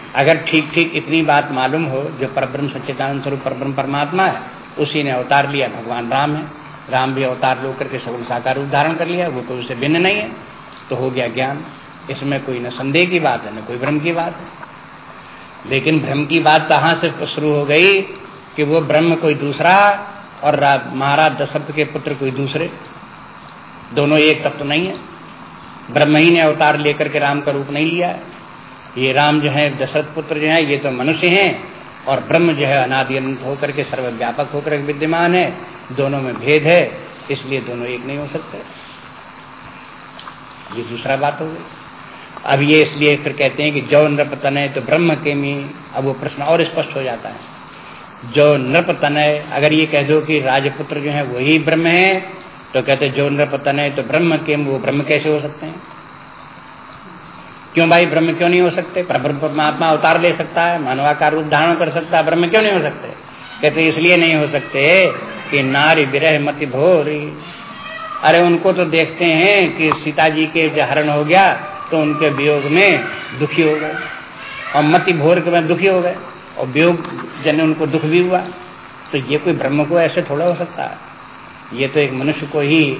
अगर ठीक ठीक इतनी बात मालूम हो, जो परब्रह्म सच्चिदानंद स्वरूप परब्रह्म परमात्मा है, उसी ने अवतार लिया, भगवान राम है। राम भी अवतार लो करके सगुण साकार रूप धारण कर लिया, वो कोई उसे भिन्न नहीं है तो हो गया ज्ञान। इसमें कोई न संदेह की बात है, न कोई भ्रम की बात है। लेकिन भ्रम की बात कहाँ से शुरू हो गई कि वो ब्रह्म कोई दूसरा और महाराज दशरथ के पुत्र कोई दूसरे? दोनों एक तत्व तो नहीं है। ब्रह्म ही ने अवतार लेकर के राम का रूप नहीं लिया है। ये राम जो है, दशरथ पुत्र जो है, ये तो मनुष्य हैं और ब्रह्म जो है अनादि अनंत होकर के सर्वव्यापक होकर के विद्यमान है। दोनों में भेद है, इसलिए दोनों एक नहीं हो सकते। ये दूसरा बात हो गई। अब ये इसलिए फिर कहते हैं कि जो नृपतन है तो ब्रह्म के मी, अब वो प्रश्न और स्पष्ट हो जाता है। जो नृपतन है अगर ये कह दो कि राजपुत्र जो है वही ब्रह्म है तो कहते जो नृपतन है तो ब्रह्म के, वो ब्रह्म कैसे हो सकते हैं? क्यों भाई ब्रह्म क्यों नहीं हो सकते? परमात्मा अवतार ले सकता है, मानवाकार रूप धारण कर सकता है, ब्रह्म क्यों नहीं हो सकते? कहते इसलिए नहीं हो सकते कि नारी विरह मति भोरी। अरे उनको तो देखते हैं कि सीता जी के हरण हो गया तो उनके वियोग में दुखी हो गए। और मति भोर के में दुखी हो गए। और वियोग जन उनको दुख भी हुआ। तो ये कोई ब्रह्म को ऐसे थोड़ा हो सकता है? ये तो एक मनुष्य को ही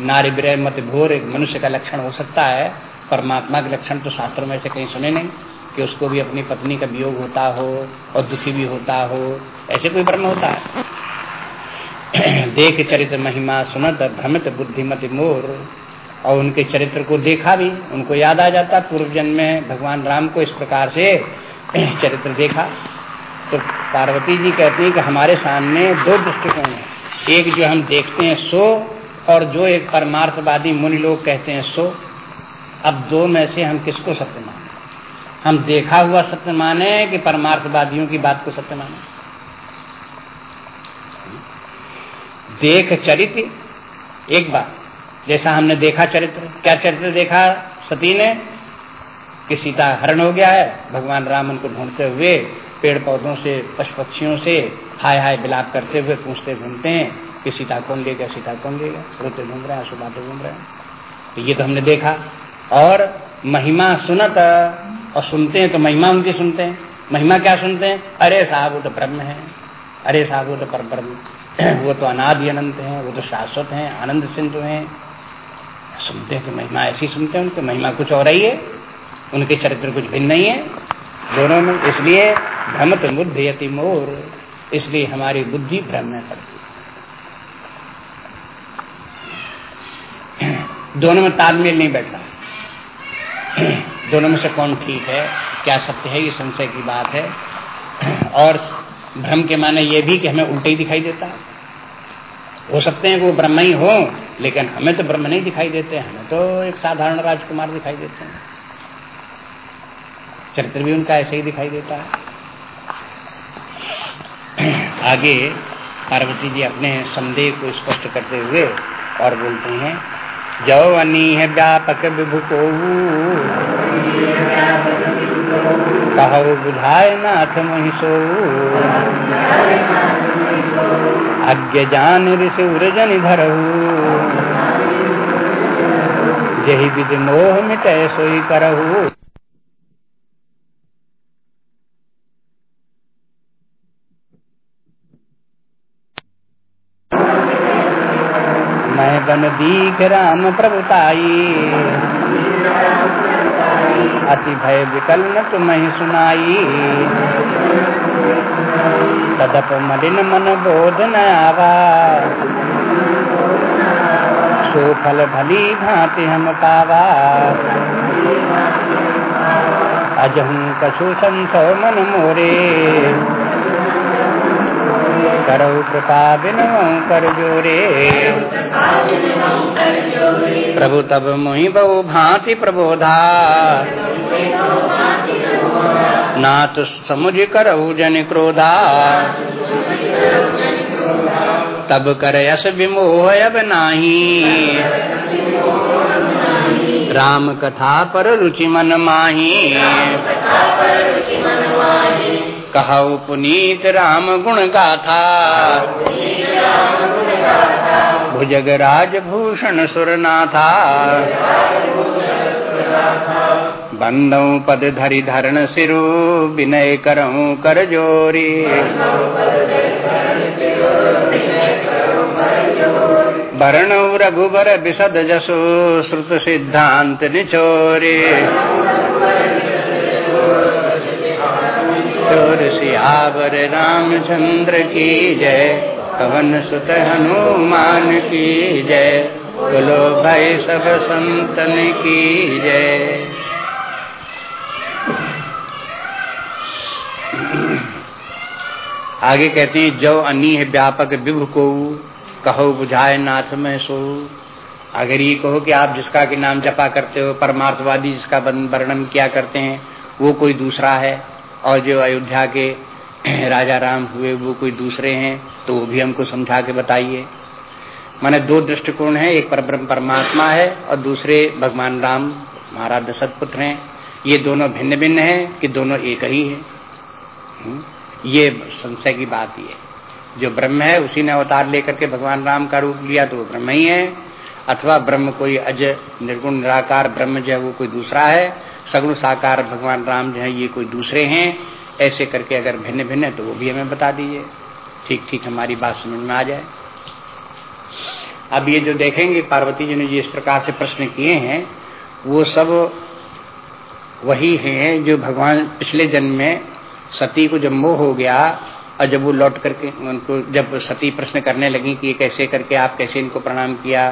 नारी विरह मत भोर एक मनुष्य का लक्षण हो सकता है। परमात्मा के लक्षण तो शास्त्रों में से कहीं सुने नहीं कि उसको भी अपनी पत्नी का वियोग होता हो और दुखी भी होता हो। ऐसे कोई ब्रह्म होता है? देख चरित्र महिमा सुनत भ्रमित बुद्धिमत मोर। और उनके चरित्र को देखा भी, उनको याद आ जाता। पूर्व जन्म में भगवान राम को इस प्रकार से चरित्र देखा। तो पार्वती जी कहती है कि हमारे सामने दो दृष्टिकोण है। एक जो हम देखते हैं सो, और जो एक परमार्थवादी मुनि लोग कहते हैं सो। अब दो में से हम किसको सत्य माने? हम देखा हुआ सत्य माने कि परमार्थवादियों की बात को सत्य माने? देख चरित्र। एक बात जैसा हमने देखा चरित्र, क्या चरित्र देखा? सती ने कि सीता हरण हो गया है। भगवान राम उनको ढूंढते हुए पेड़ पौधों से पशु पक्षियों से हाय हाय बिलाप करते हुए पूछते घूमते हैं कि सीता कौन ले गया, सीता कौन ले गया? रोते घूम रहे हैं सुबाते घूम रहे हैं। तो ये तो हमने देखा। और महिमा सुनत, और सुनते हैं तो महिमा उनकी सुनते हैं। महिमा क्या सुनते हैं? अरे साहब, वो तो ब्रह्म है। अरे साहब, वो तो पर ब्रह्म वो तो अनादि अनंत है, वो तो शाश्वत है, आनंद सिंधु है। सुनते हैं तो महिमा ऐसी सुनते हैं, उनकी महिमा कुछ और ही है, उनके चरित्र कुछ भिन्न नहीं है। दोनों में इसलिए भ्रमत बुद्ध यति मोर, इसलिए हमारी बुद्धि भ्रम में पड़ती दोनों में तालमेल नहीं बैठा दोनों में से कौन ठीक है, क्या सत्य है, ये संशय की बात है। और भ्रम के माने ये भी कि हमें उल्टे ही दिखाई देता है। हो सकते हैं कि वो ब्रह्म ही हो, लेकिन हमें तो ब्रह्म नहीं दिखाई देते, हमें तो एक साधारण राजकुमार दिखाई देते हैं। चरित्र भी उनका ऐसे ही दिखाई देता है। आगे पार्वती जी अपने संदेह को स्पष्ट करते हुए और बोलते हैं, जो अनी है व्यापक विभु को कहो बुझाए नाथ महिषो। अज्ञ जान ऋषि उर्जन धरऊ जही विधि मोह मिटे सोई करहू मैं बन दीख राम प्रभुताई अति भय विकल न तुम्हें सुनाई। तदप मलिन मन बोध न आवा। सो फल भली भांति हम पावा। अजहू कछु संसो मन मोरे। करो कृपा बिन कर जोरे। प्रभु तब मुहि बहु भांति प्रबोधा। नाथ समुझ करऊ जन क्रोधा। तब कर यश विमोह अब नाही। राम कथा पर रुचि मन माही। कहु पुनीत राम गुण गाथा। भुजग राजभूषण सुरनाथा। बंदौ पद धरि धरण सिरु, विनय करऊ कर जोरी। वर्ण रघुबर विशद जसो, श्रुत सिद्धांत निचोरे। चोर सियावर रामचंद्र की जय। कवन सुत हनुमान की जय। बोलो भाई सब संतन की जय। आगे कहते हैं, जो अनी है व्यापक विभ को कहो बुझाए नाथ में सो। अगर ये कहो कि आप जिसका के नाम जपा करते हो, परमार्थवादी जिसका वर्णन किया करते हैं, वो कोई दूसरा है? और जो अयोध्या के राजा राम हुए वो कोई दूसरे हैं तो वो भी हमको समझा के बताइए। माने दो दृष्टिकोण है एक परब्रह्म परमात्मा है और दूसरे भगवान राम महाराज दशरथ पुत्र हैं। ये दोनों भिन्न भिन्न हैं कि दोनों एक ही है। हम्म, ये संशय की बात ही है। जो ब्रह्म है उसी ने अवतार लेकर के भगवान राम का रूप लिया तो वो ब्रह्म ही है। अथवा ब्रह्म कोई अज निर्गुण निराकार ब्रह्म जो है वो कोई दूसरा है सगुण साकार भगवान राम जो है, ये कोई दूसरे हैं, ऐसे करके अगर भिन्न भिन्न है तो वो भी हमें बता दीजिए। ठीक ठीक हमारी बात समझ में आ जाए। अब ये जो देखेंगे, पार्वती जी ने जिस प्रकार से प्रश्न किए हैं, वो सब वही हैं जो भगवान पिछले जन्म में सती को जब मोह हो गया, और जब वो लौट करके उनको, जब सती प्रश्न करने लगी कि ये कैसे करके, आप कैसे इनको प्रणाम किया,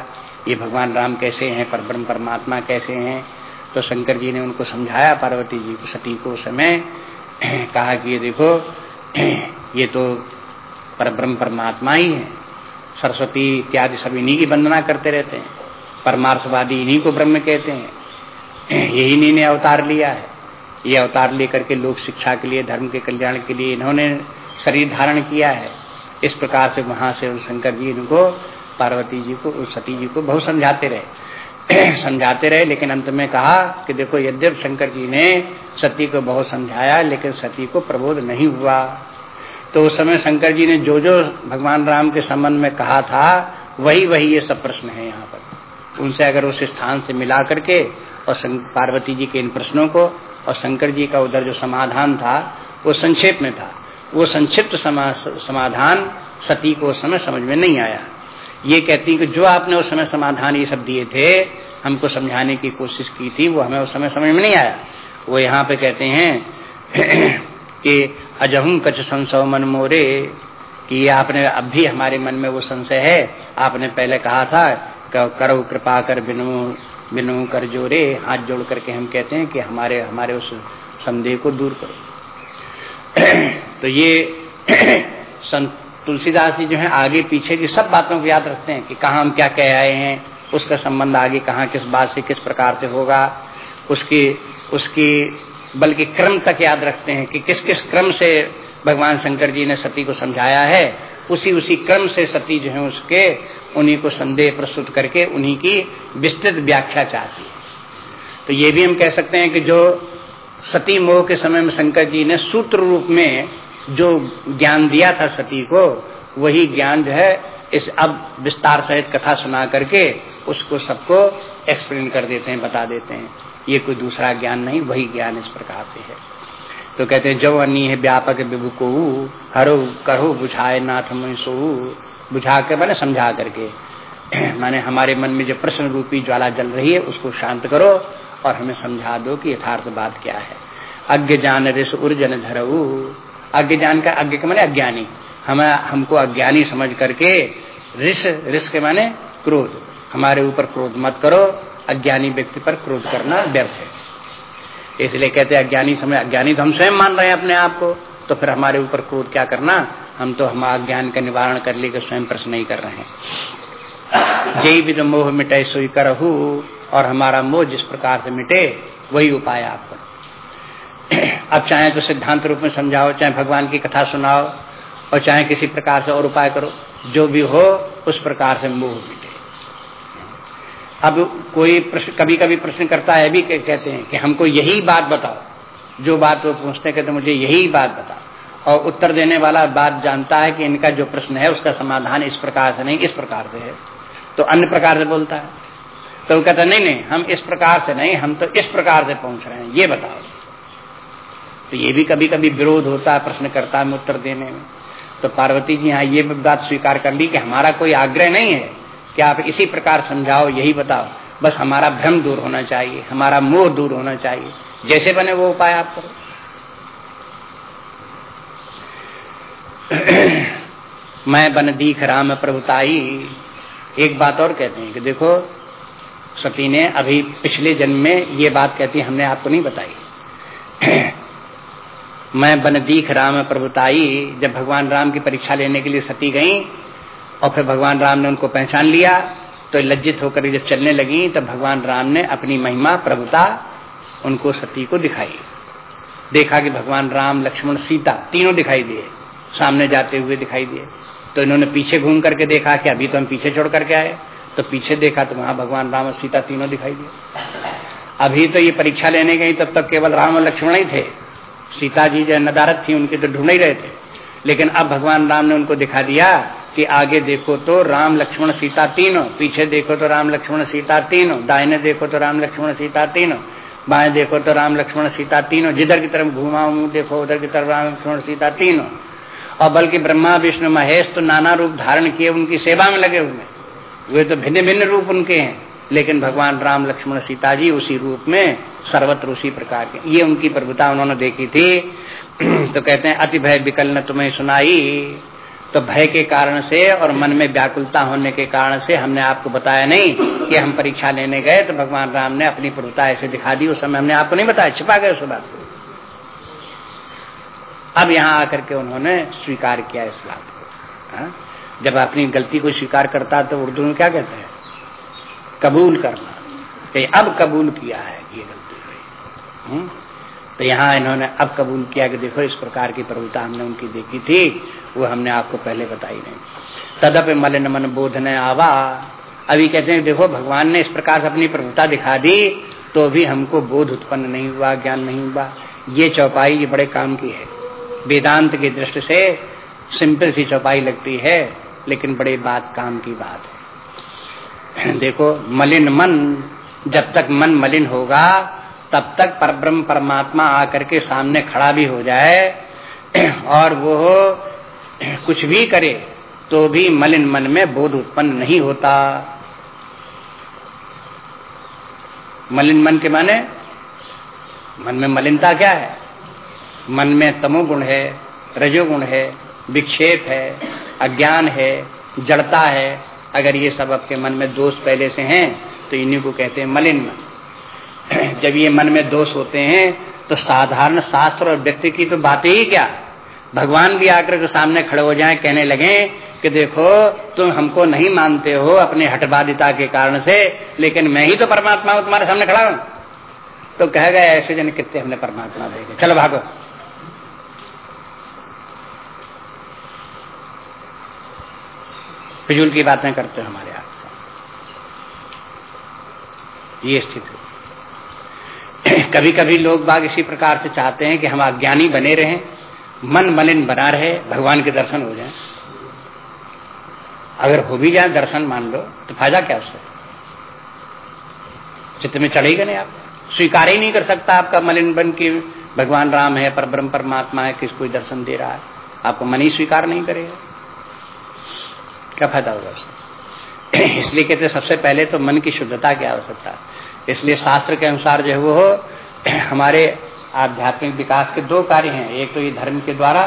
ये भगवान राम कैसे हैं, पर ब्रह्म परमात्मा कैसे हैं तो शंकर जी ने उनको समझाया, पार्वती जी को, सती को समय, कहा कि ये देखो, ये तो पर ब्रह्म परमात्मा ही है। सरस्वती इत्यादि सब इन्हीं की वंदना करते रहते हैं। परमार्थवादी इन्हीं को ब्रह्म कहते हैं। यही इन्हीं ने अवतार लिया है। ये अवतार लेकर के लोक शिक्षा के लिए, धर्म के कल्याण के लिए इन्होंने शरीर धारण किया है। इस प्रकार से वहाँ से शंकर जी इनको, पार्वती जी को सती जी को बहुत समझाते रहे। समझाते रहे, लेकिन अंत में कहा कि देखो, यद्यप शंकर जी ने सती को बहुत समझाया, लेकिन सती को प्रबोध नहीं हुआ। तो उस समय शंकर जी ने जो जो भगवान राम के संबंध में कहा था वही वही ये सब प्रश्न है यहाँ पर। उनसे अगर उस स्थान से मिला करके, और पार्वती जी के इन प्रश्नों को, और शंकर जी का उधर जो समाधान था, वो संक्षेप में था। वो संक्षिप्त समाधान सती को उस समय समझ में नहीं आया। ये कहती कि जो आपने उस समय समाधान ये सब दिए थे, हमको समझाने की कोशिश की थी, वो हमें उस समय समझ में नहीं आया। वो यहाँ पे कहते हैं कि अजहू कच संसव मन मोरे, कि ये आपने अब भी हमारे मन में वो संशय है। आपने पहले कहा था करो कृपा कर बिनु बिनु कर जोरे, हाथ जोड़ करके हम कहते हैं कि हमारे हमारे उस संदेह को दूर करो। तो ये तुलसीदास जी जो है आगे पीछे की सब बातों को याद रखते हैं कि कहा हम क्या कह आए हैं, उसका संबंध आगे कहाँ, किस बात से किस प्रकार से होगा, उसकी उसकी, बल्कि क्रम तक याद रखते हैं कि किस किस क्रम से भगवान शंकर जी ने सती को समझाया है, उसी उसी क्रम से सती जो है उसके, उन्हीं को संदेह प्रस्तुत करके उन्हीं की विस्तृत व्याख्या चाहती है। तो ये भी हम कह सकते हैं कि जो सती मोह के समय में शंकर जी ने सूत्र रूप में जो ज्ञान दिया था सती को, वही ज्ञान जो है इस अब विस्तार सहित कथा सुना करके उसको सबको एक्सप्लेन कर देते हैं, बता देते हैं। ये कोई दूसरा ज्ञान नहीं, वही ज्ञान इस प्रकार से है। तो कहते हैं जो अन्य है व्यापक विभु को हरो करो बुझाए नाथ सो बुझा के मैंने समझा करके। माने हमारे मन में जो प्रश्न रूपी ज्वाला जल रही है, उसको शांत करो और हमें समझा दो कि यथार्थ बात क्या है। अज्ञ जान ऋष उर्जन धरऊ अज्ञ जान का अज्ञ के माने अज्ञानी। हमें, हमको अज्ञानी समझ करके ऋष ऋष के माने क्रोध। हमारे ऊपर क्रोध मत करो, अज्ञानी व्यक्ति पर क्रोध करना व्यर्थ है। इसलिए कहते अज्ञानी समय अज्ञानी तो हम स्वयं मान रहे हैं अपने आप को तो फिर हमारे ऊपर क्रोध क्या करना? हम तो हमारा ज्ञान का निवारण कर लेकर स्वयं प्रश्न नहीं कर रहे हैं। जय विद मोह मिटे सोई करहू, और हमारा मोह जिस प्रकार से मिटे, वही उपाय आप करो अब चाहे तो सिद्धांत रूप में समझाओ, चाहे भगवान की कथा सुनाओ, और चाहे किसी प्रकार से और उपाय करो, जो भी हो, उस प्रकार से मोह मिटे। अब कोई प्रश्न कभी कभी प्रश्न करता है भी कहते हैं कि हमको यही बात बताओ। जो बात वो पूछते कहते मुझे यही बात बताओ। और उत्तर देने वाला बात जानता है कि इनका जो प्रश्न है, उसका समाधान इस प्रकार से नहीं, इस प्रकार से है। तो अन्य प्रकार से बोलता है। तो वो कहता नहीं नहीं, हम इस प्रकार से नहीं, हम तो इस प्रकार से पहुँच रहे हैं, ये बताओ। तो ये भी कभी कभी विरोध होता है प्रश्न करता है उत्तर देने में। तो पार्वती जी यहाँ ये बात स्वीकार कर ली कि हमारा कोई आग्रह नहीं है कि आप इसी प्रकार समझाओ, यही बताओ। बस हमारा भ्रम दूर होना चाहिए, हमारा मोह दूर होना चाहिए। जैसे बने वो उपाय आप करो। मैं बन दीख राम प्रभुताई। एक बात और कहते हैं कि देखो सती ने अभी पिछले जन्म में ये बात कहती, हमने आपको नहीं बताई। मैं बन दीख राम प्रभुताई, जब भगवान राम की परीक्षा लेने के लिए सती गई, और फिर भगवान राम ने उनको पहचान लिया तो लज्जित होकर जब चलने लगी, तब भगवान राम ने अपनी महिमा, प्रभुता, उनको सती को दिखाई। देखा कि भगवान राम, लक्ष्मण, सीता तीनों दिखाई दिए, सामने जाते हुए दिखाई दिए। तो इन्होंने पीछे घूम करके देखा कि अभी तो हम पीछे छोड़ करके आए तो पीछे देखा तो वहाँ भगवान राम और सीता तीनों दिखाई दिए। अभी तो ये परीक्षा लेने गई, तब तक केवल राम और लक्ष्मण ही थे। सीता जी जो नदारत थी, उनके तो ढूंढ ही रहे थे। लेकिन अब भगवान राम ने उनको दिखा दिया कि आगे देखो तो राम लक्ष्मण सीता तीनों, पीछे देखो तो राम लक्ष्मण सीता तीनों, दाहिने देखो तो राम लक्ष्मण सीता तीनों, बाएँ देखो तो राम लक्ष्मण सीता तीनों, जिधर की तरफ़ घुमा देखो, उधर की तरफ़ राम लक्ष्मण सीता तीनों। और बल्कि ब्रह्मा, विष्णु, महेश तो नाना रूप धारण किए, उनकी सेवा में लगे हुए। वे तो भिन्न भिन्न रूप उनके हैं। लेकिन भगवान राम, लक्ष्मण, सीता जी उसी रूप में सर्वत्र उसी प्रकार के। ये उनकी प्रभुता उन्होंने देखी थी। तो कहते हैं, अति भय विकल न तुम्हें सुनाई। तो भय के कारण से और मन में व्याकुलता होने के कारण से हमने आपको बताया नहीं कि हम परीक्षा लेने गए तो भगवान राम ने अपनी प्रभुता ऐसे दिखा दी। उस समय हमने आपको नहीं बताया, छिपा गए उस बात को। अब यहाँ आकर के उन्होंने स्वीकार किया इस बात को। हा? जब अपनी गलती को स्वीकार करता तो उर्दू में क्या कहते हैं? कबूल करना। कि अब कबूल किया है ये गलती हुई। हम्म? तो यहाँ इन्होंने अब कबूल किया कि देखो इस प्रकार की प्रभुता हमने उनकी देखी थी, वो हमने आपको पहले बताई नहीं। तदप मलिन मन बोध ने आवा। अभी कहते हैं, देखो, भगवान ने इस प्रकार से अपनी प्रभुता दिखा दी तो भी हमको बोध उत्पन्न नहीं हुआ, ज्ञान नहीं हुआ। ये चौपाई ये बड़े काम की है। वेदांत की दृष्टि से सिंपल सी चौपाई लगती है, लेकिन बड़े बात काम की बात है। देखो, मलिन मन, जब तक मन मलिन होगा, तब तक परब्रह्म परमात्मा आकर के सामने खड़ा भी हो जाए, और वो कुछ भी करे तो भी मलिन मन में बोध उत्पन्न नहीं होता। मलिन मन के माने, मन में मलिनता क्या है? मन में तमोगुण है, रजोगुण है, विक्षेप है, अज्ञान है, जड़ता है अगर ये सब आपके मन में दोष पहले से हैं तो इन्हीं को कहते हैं मलिन मन जब ये मन में दोष होते हैं तो साधारण शास्त्र और व्यक्ति की तो बातें ही क्या? भगवान भी आकर के सामने खड़े हो जाएँ, कहने लगे कि देखो, तुम हमको नहीं मानते हो अपने हटवादिता के कारण से, लेकिन मैं ही तो परमात्मा हूँ, तुम्हारे सामने खड़ा हूँ। तो कह गए, ऐसे जन कितने हमने परमात्मा देखे। चलो भागो। फिजूल की बातें करते हो हमारे आप ये स्थिति। कभी कभी लोग बाग इसी प्रकार से चाहते हैं कि हम अज्ञानी बने रहें, मन मलिन बना रहे, भगवान के दर्शन हो जाए। अगर हो भी जाए दर्शन मान लो तो फ़ायदा क्या उससे? चित्त में चढ़ेगा नहीं आप। स्वीकार ही नहीं कर सकता आपका मलिन बन के भगवान राम है, पर ब्रह्म परमात्मा है किस किसको दर्शन दे रहा है? आपको मन ही स्वीकार नहीं करेगा। क्या फ़ायदा होगा उससे? इसलिए कहते सबसे पहले तो मन की शुद्धता की आवश्यकता इसलिए शास्त्र के अनुसार जो है वो हमारे आध्यात्मिक विकास के दो कार्य हैं। एक तो ये धर्म के द्वारा,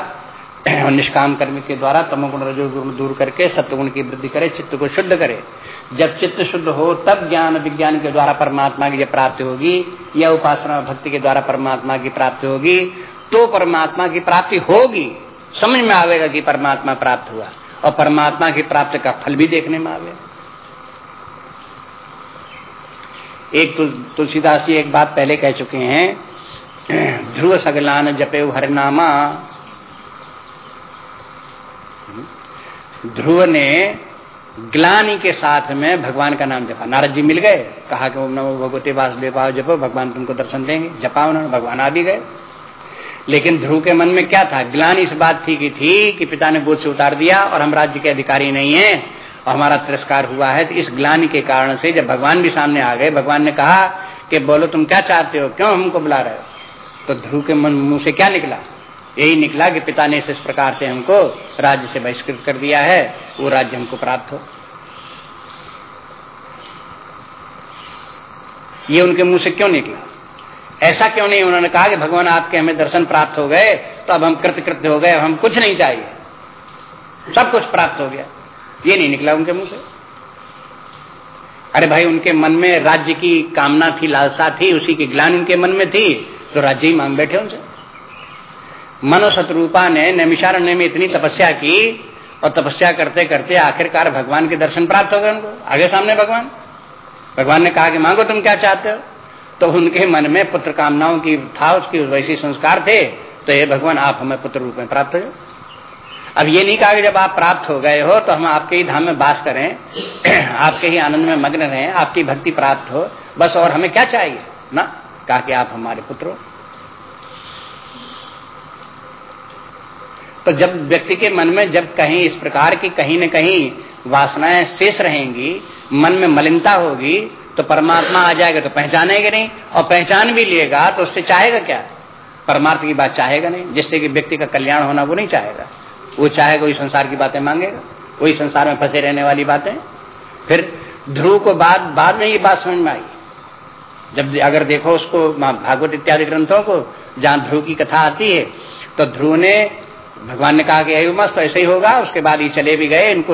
और निष्काम कर्म के द्वारा तमोगुण रजोगुण दूर करके सत्वगुण की वृद्धि करे, चित्त को शुद्ध करे। जब चित्त शुद्ध हो, तब ज्ञान विज्ञान के द्वारा परमात्मा की प्राप्ति होगी, या उपासना भक्ति के द्वारा परमात्मा की प्राप्ति होगी तो परमात्मा की प्राप्ति होगी। समझ में आवेगा कि परमात्मा प्राप्त हुआ। और परमात्मा की प्राप्ति का फल भी देखने में आवे। एक तुलसीदास जी एक बात पहले कह चुके हैं, ध्रुव सगलान जपे हरनामा ध्रुव ने ग्लानी के साथ में भगवान का नाम जपा। नारद जी मिल गए, कहा कि ओम नमो भगवते वासुदेव जपो, भगवान तुमको दर्शन देंगे। जपा उन्होंने, भगवान आ भी गए। लेकिन ध्रुव के मन में क्या था? ग्लानी इस बात थी कि थी कि पिता ने बोझ से उतार दिया और हम राज्य के अधिकारी नहीं है और हमारा तिरस्कार हुआ है। तो इस ग्लानी के कारण से जब भगवान भी सामने आ गए, भगवान ने कहा कि बोलो, तुम क्या चाहते हो? क्यों हमको बुला रहे हो? तो ध्रुव के मन मुँह से क्या निकला? यही निकला कि पिता ने इस प्रकार से हमको राज्य से बहिष्कृत कर दिया है। वो राज्य हमको प्राप्त हो। ये उनके मुँह से क्यों निकला? ऐसा क्यों नहीं? उन्होंने कहा कि भगवान आपके हमें दर्शन प्राप्त हो गए तो अब हम कृत कृत्य हो गए, अब हम कुछ नहीं चाहिए। सब कुछ प्राप्त हो गया। ये नहीं निकला उनके मुँह से। अरे भाई, उनके मन में राज्य की कामना थी, लालसा थी, उसी की ग्लान उनके मन में थी तो राज्य ही मांग बैठे उनसे। मनो शत्रुपा ने नैमिषारण्य में इतनी तपस्या की, और तपस्या करते करते आखिरकार भगवान के दर्शन प्राप्त हो गए उनको। आगे सामने भगवान। भगवान ने कहा कि मांगो, तुम क्या चाहते हो? तो उनके मन में पुत्र कामनाओं की था, उसकी वैसी संस्कार थे तो हे भगवान, आप हमें पुत्र रूप में प्राप्त हो अब ये नहीं कहा कि जब आप प्राप्त हो गए हो तो हम आपके ही धाम में वास करें, आपके ही आनंद में मग्न रहें, आपकी भक्ति प्राप्त हो, बस और हमें क्या चाहिए? ना? कहा कि आप हमारे पुत्र हो। तो जब व्यक्ति के मन में जब कहीं, इस प्रकार की कहीं न कहीं वासनाएँ शेष रहेंगी, मन में मलिनता होगी तो परमात्मा आ जाएगा तो पहचानेगा नहीं, और पहचान भी लेगा तो उससे चाहेगा क्या? परमार्थ की बात चाहेगा नहीं, जिससे कि व्यक्ति का कल्याण होना वो नहीं चाहेगा। वो चाहेगा वही संसार की बातें मांगेगा, वही संसार में फंसे रहने वाली बातें। फिर ध्रुव को बाद बाद में ये बात समझ में आई। जब अगर देखो उसको भागवत इत्यादि ग्रंथों को, जहाँ ध्रुव की कथा आती है तो ध्रुव ने भगवान ने कहा कि अयुमस मस्त तो ऐसे ही होगा। उसके बाद ये चले भी गए। इनको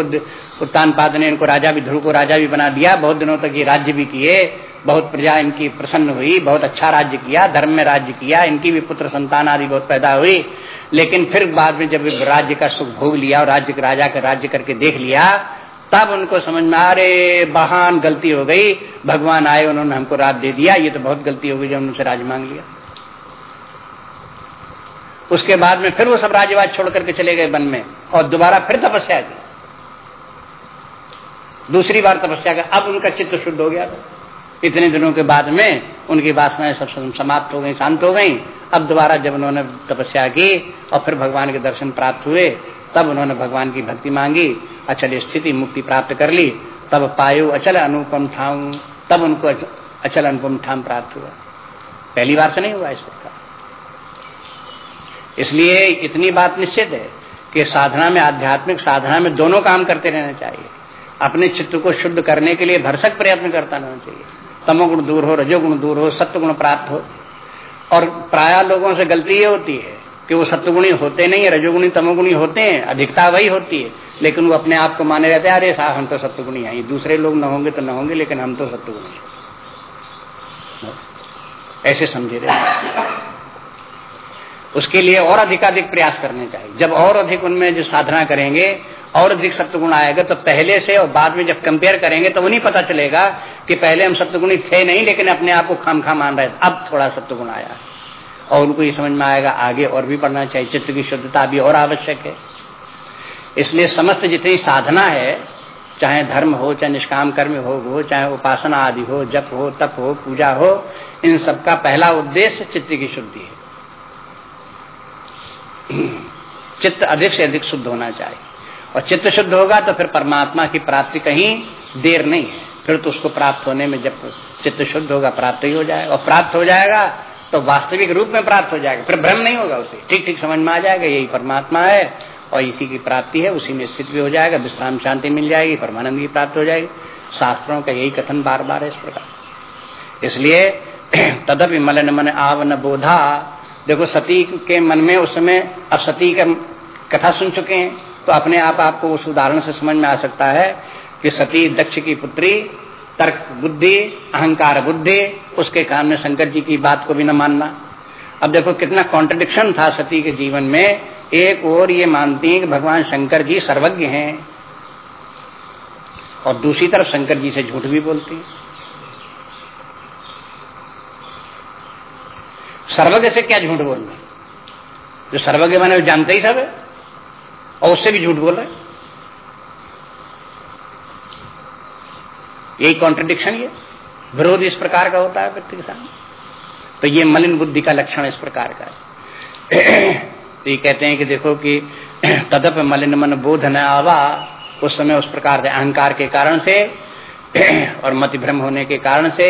उत्तान पाद ने इनको राजा भी, ध्रुव को राजा भी बना दिया। बहुत दिनों तक ये राज्य भी किए। बहुत प्रजा इनकी प्रसन्न हुई। बहुत अच्छा राज्य किया। धर्म में राज्य किया। इनकी भी पुत्र संतान आदि बहुत पैदा हुई। लेकिन फिर बाद में जब राज्य का सुख भोग लिया और राज्य राजा का राज्य करके देख लिया, तब उनको समझ में, अरे, बहान गलती हो गई। भगवान आए, उन्होंने हमको राज दे दिया। ये तो बहुत गलती हो गई जब उनसे राज मांग लिया। उसके बाद में फिर वो सब राज्यवाद छोड़ करके चले गए वन में, और दोबारा फिर तपस्या की। दूसरी बार तपस्या कर अब उनका चित्त शुद्ध हो गया। इतने दिनों के बाद में उनकी वासनाएँ सब समाप्त हो गई, शांत हो गई। अब दोबारा जब उन्होंने तपस्या की और फिर भगवान के दर्शन प्राप्त हुए, तब उन्होंने भगवान की भक्ति मांगी, अचल स्थिति मुक्ति प्राप्त कर ली। तब पायु अचल अनुपम ठाऊ तब उनको अचल अनुपम ठाम प्राप्त हुआ। पहली बार से नहीं हुआ इस प्रकार इसलिए इतनी बात निश्चित है कि साधना में, आध्यात्मिक साधना में दोनों काम करते रहना चाहिए। अपने चित्त को शुद्ध करने के लिए भरसक प्रयत्न करता रहना चाहिए। तमोगुण दूर हो, रजोगुण दूर हो, सत्वगुण प्राप्त हो। और प्राय लोगों से गलती ये होती है कि वो सत्वगुणी होते नहीं है, रजोगुणी, तमोगुणी होते हैं, अधिकता वही होती है। लेकिन वो अपने आप को माने रहते हैं, अरे साहब, हम तो सत्वगुणी हैं। दूसरे लोग न होंगे तो न होंगे, लेकिन हम तो सत्वगुणी ऐसे समझे रहे। उसके लिए और अधिकाधिक प्रयास करने चाहिए। जब और अधिक उनमें जो साधना करेंगे, और अधिक सत्वगुण आएगा तो पहले से और बाद में जब कंपेयर करेंगे तो उन्हीं पता चलेगा कि पहले हम सत्वगुणी थे नहीं, लेकिन अपने आप को खाम खा मान रहे थे। अब थोड़ा सत्वगुण आया और उनको ये समझ में आएगा, आगे और भी पढ़ना चाहिए। चित्त की शुद्धता भी और आवश्यक है। इसलिए समस्त जितनी साधना है, चाहे धर्म हो, चाहे निष्काम कर्म हो हो चाहे उपासना आदि हो, जप हो, तप हो, पूजा हो, इन सबका पहला उद्देश्य चित्त की शुद्धि है। चित्त अधिक से अधिक शुद्ध होना चाहिए। और चित्त शुद्ध होगा तो फिर परमात्मा की प्राप्ति कहीं देर नहीं है। फिर तो उसको प्राप्त होने में जब चित्त शुद्ध होगा, प्राप्त ही हो जाएगा। और प्राप्त हो जाएगा तो वास्तविक रूप में प्राप्त हो जाएगा। फिर भ्रम नहीं होगा उसे। ठीक ठीक, समझ में आ जाएगा, यही परमात्मा है और इसी की प्राप्ति है, उसी में स्थित भी हो जाएगा, विश्राम शांति मिल जाएगी, परमानंद की प्राप्त हो जाएगी। शास्त्रों का यही कथन बार बार है इस प्रकार। इसलिए तदपि मलन मन आव न बोधा देखो सती के मन में, उस समय अब सती का कथा सुन चुके हैं तो अपने आप आपको उस उदाहरण से समझ में आ सकता है कि सती दक्ष की पुत्री, तर्क बुद्धि, अहंकार बुद्धि, उसके काम में शंकर जी की बात को भी न मानना। अब देखो कितना कॉन्ट्रडिक्शन था सती के जीवन में। एक और ये मानती है कि भगवान शंकर जी सर्वज्ञ हैं, और दूसरी तरफ़ शंकर जी से झूठ भी बोलती है। सर्वज्ञ से क्या झूठ बोलना जो सर्वज्ञ माने जानते ही सब है, और उससे भी झूठ बोल रहे यही कॉन्ट्रडिक्शन ये विरोध इस प्रकार का होता है व्यक्ति के सामने। तो ये मलिन बुद्धि का लक्षण इस प्रकार का है। तो ये कहते हैं कि देखो कि तदप मलिन मन बोध न आवा, उस समय उस प्रकार से अहंकार के कारण से और मति भ्रम होने के कारण से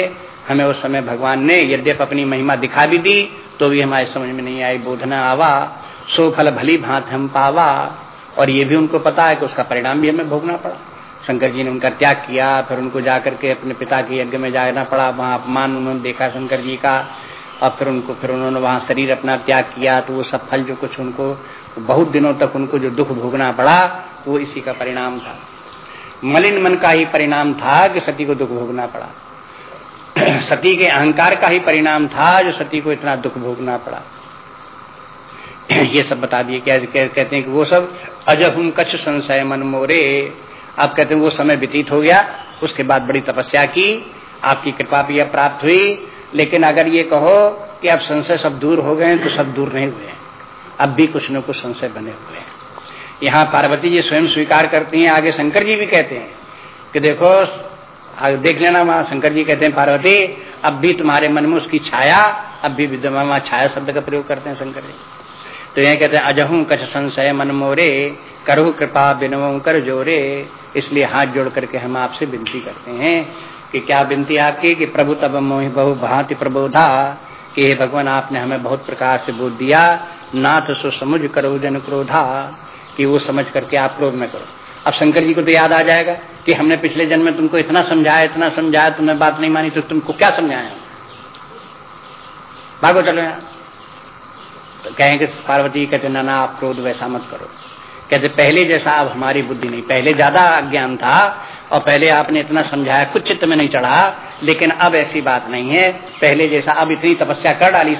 हमें उस समय भगवान ने यद्यप अपनी महिमा दिखा भी दी तो भी हमारे समझ में नहीं आई, बोधना आवा, सो फल भली भांत हम पावा। और ये भी उनको पता है कि उसका परिणाम भी हमें भोगना पड़ा। शंकर जी ने उनका त्याग किया, फिर उनको जाकर के अपने पिता के यज्ञ में जाना पड़ा, वहाँ अपमान उन्होंने देखा शंकर जी का। और फिर उनको, फिर उन्होंने वहाँ शरीर अपना त्याग किया तो वो सब फल जो कुछ उनको, बहुत दिनों तक उनको जो दुख भोगना पड़ा, वो इसी का परिणाम था। मलिन मन का ही परिणाम था कि सती को दुख भोगना पड़ा। सती के अहंकार का ही परिणाम था जो सती को इतना दुख भोगना पड़ा। ये सब बता दिए क्या कहते हैं कि वो सब अजहुम कच्छ संशय मन मोरे। आप कहते हैं वो समय व्यतीत हो गया, उसके बाद बड़ी तपस्या की, आपकी कृपा भी प्राप्त हुई। लेकिन अगर ये कहो कि अब संशय सब दूर हो गए तो सब दूर नहीं हुए अब भी कुछ न कुछ संशय बने हुए हैं। यहाँ पार्वती जी स्वयं स्वीकार करती हैं, आगे शंकर जी भी कहते हैं कि देखो आगे देख लेना वहाँ शंकर जी कहते हैं, पार्वती, अब भी तुम्हारे मन में उसकी छाया, अब भी विद्यमान वहाँ छाया शब्द का प्रयोग करते हैं शंकर जी। तो यह कहते हैं, अजहू कछ संशय मन मोरे करु कृपा बिनव कर जोरे, इसलिए हाथ जोड़ करके हम आपसे विनती करते हैं कि क्या विनती आपकी, कि प्रभु तब मोहि बहु भांति प्रबोधा, कि हे भगवान, आपने हमें बहुत प्रकार से बोध दिया, नाथ सो करो जन क्रोधा, कि वो समझ करके आप क्रोध में करो। अब शंकर जी को तो याद आ जाएगा कि हमने पिछले जन्म में तुमको इतना समझाया इतना समझाया, तुमने बात नहीं मानी तो तुमको क्या समझाया? भागो चलो यहाँ। तो कहेंगे पार्वती कहते ना ना आप क्रोध वैसा मत करो। कहते, पहले जैसा अब हमारी बुद्धि नहीं, पहले ज़्यादा अज्ञान था और पहले आपने इतना समझाया, कुछ चित्त में नहीं चढ़ा, लेकिन अब ऐसी बात नहीं है। पहले जैसा अब इतनी तपस्या कर डाली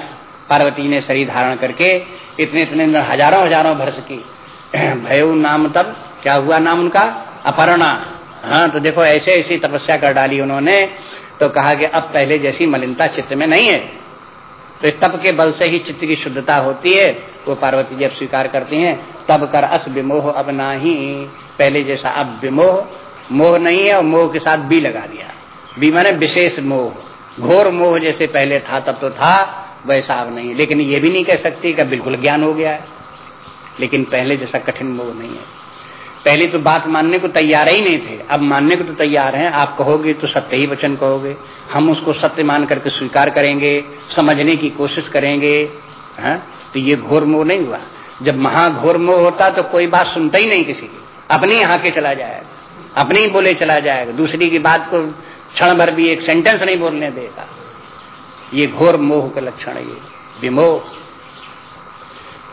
पार्वती ने शरीर धारण करके इतने इतने हज़ारों हज़ारों भर की। भय नाम तब क्या हुआ नाम उनका? अपरणा। हाँ तो देखो, ऐसे ऐसी तपस्या कर डाली उन्होंने तो कहा कि अब पहले जैसी मलिनता चित्त में नहीं है। तो तप के बल से ही चित्त की शुद्धता होती है। वो पार्वती जब स्वीकार करती हैं, तब कर अस विमोह अब नाही। पहले जैसा अब विमोह, मोह नहीं है और मोह के साथ बी लगा दिया। बी माने विशेष मोह। घोर मोह जैसे पहले था, तब तो था, वैसा अब नहीं। लेकिन ये भी नहीं कह सकती कि बिल्कुल ज्ञान हो गया है। लेकिन पहले जैसा कठिन मोह नहीं है। पहले तो बात मानने को तैयार ही नहीं थे। अब मानने को तो तैयार हैं। आप कहोगे तो सत्य ही वचन कहोगे। हम उसको सत्य मान करके स्वीकार करेंगे, समझने की कोशिश करेंगे, है? तो ये घोर मोह नहीं हुआ। जब महाघोर मोह होता तो कोई बात सुनता ही नहीं किसी की। अपने यहाँ के चला जाएगा। अपने ही बोले चला जाएगा। दूसरी की बात को क्षण भर भी एक सेंटेंस नहीं बोलने देगा ये घोर मोह का लक्षण है ये। विमोह।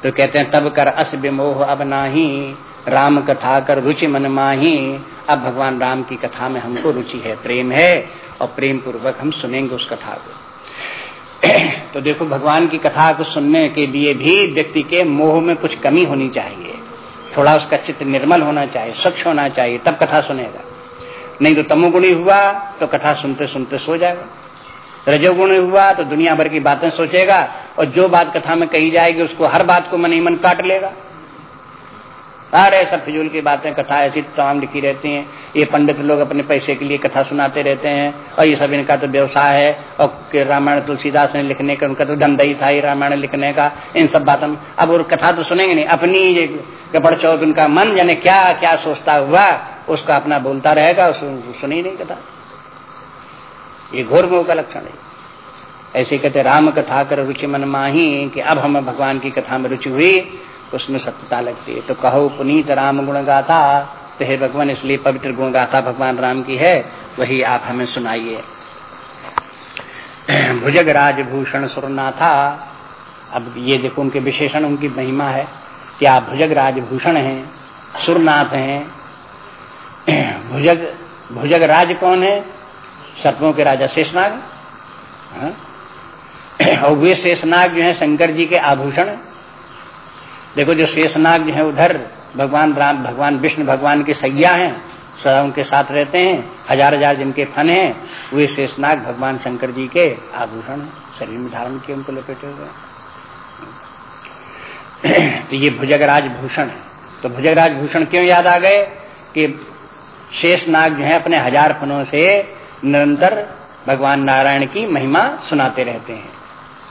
तो कहते हैं, तब कर अस विमोह अब नाही। राम कथा कर रुचि मन माही। अब भगवान राम की कथा में हमको रुचि है, प्रेम है, और प्रेम पूर्वक हम सुनेंगे उस कथा को। तो देखो, भगवान की कथा को सुनने के लिए भी व्यक्ति के मोह में कुछ कमी होनी चाहिए। थोड़ा उसका चित्त निर्मल होना चाहिए, स्वच्छ होना चाहिए, तब कथा सुनेगा। नहीं तो तमोगुणी हुआ तो कथा सुनते सुनते सो जाएगा। रजोगुणी हुआ तो दुनिया भर की बातें सोचेगा, और जो बात कथा में कही जाएगी, उसको हर बात को मन ही मन काट लेगा। अरे सब फिजूल की बातें, कथा ऐसी तमाम लिखी रहती हैं। ये पंडित लोग अपने पैसे के लिए कथा सुनाते रहते हैं, और ये सब इनका तो व्यवसाय है, और रामायण तुलसीदास ने लिखने का, उनका तो धंधा ही था ही रामायण लिखने का। इन सब बातों अब वो कथा तो सुनेंगे नहीं, अपनी कपड़ चौथ उनका मन, यानी क्या क्या सोचता हुआ, उसका अपना बोलता रहेगा सुनी नहीं कथा। ये घोर मोह का लक्षण है। ऐसे कहते राम कथा कर रुचि मन माही, कि अब हमें भगवान की कथा में रुचि हुई उसमें सत्यता लगती है। तो कहो पुनीत राम गुण गाथा तो हे भगवान, इसलिए पवित्र गुण गाथा भगवान राम की है, वही आप हमें सुनाइए। भुजग राजभूषण सुरनाथा, अब ये देखो उनके विशेषण, उनकी महिमा है कि आप भुजग राजभूषण हैं, सुरनाथ हैं। भुजग भुजग राज कौन है? सर्पों के राजा शेषनाग। हाँ? और वे शेषनाग जो है, शंकर जी के आभूषण। देखो जो शेषनाग है उधर, भगवान राम, भगवान विष्णु, भगवान के सैया हैं, सदा उनके साथ रहते हैं, हज़ार हज़ार जिनके फन हैं, वे शेषनाग भगवान शंकर जी के आभूषण शरीर में धारण किए, उनको लपेटे हुए तो ये भुजगराज भूषण है। तो भुजगराज भूषण क्यों याद आ गए कि शेषनाग जो है अपने हज़ार फनों से निरंतर भगवान नारायण की महिमा सुनाते रहते हैं।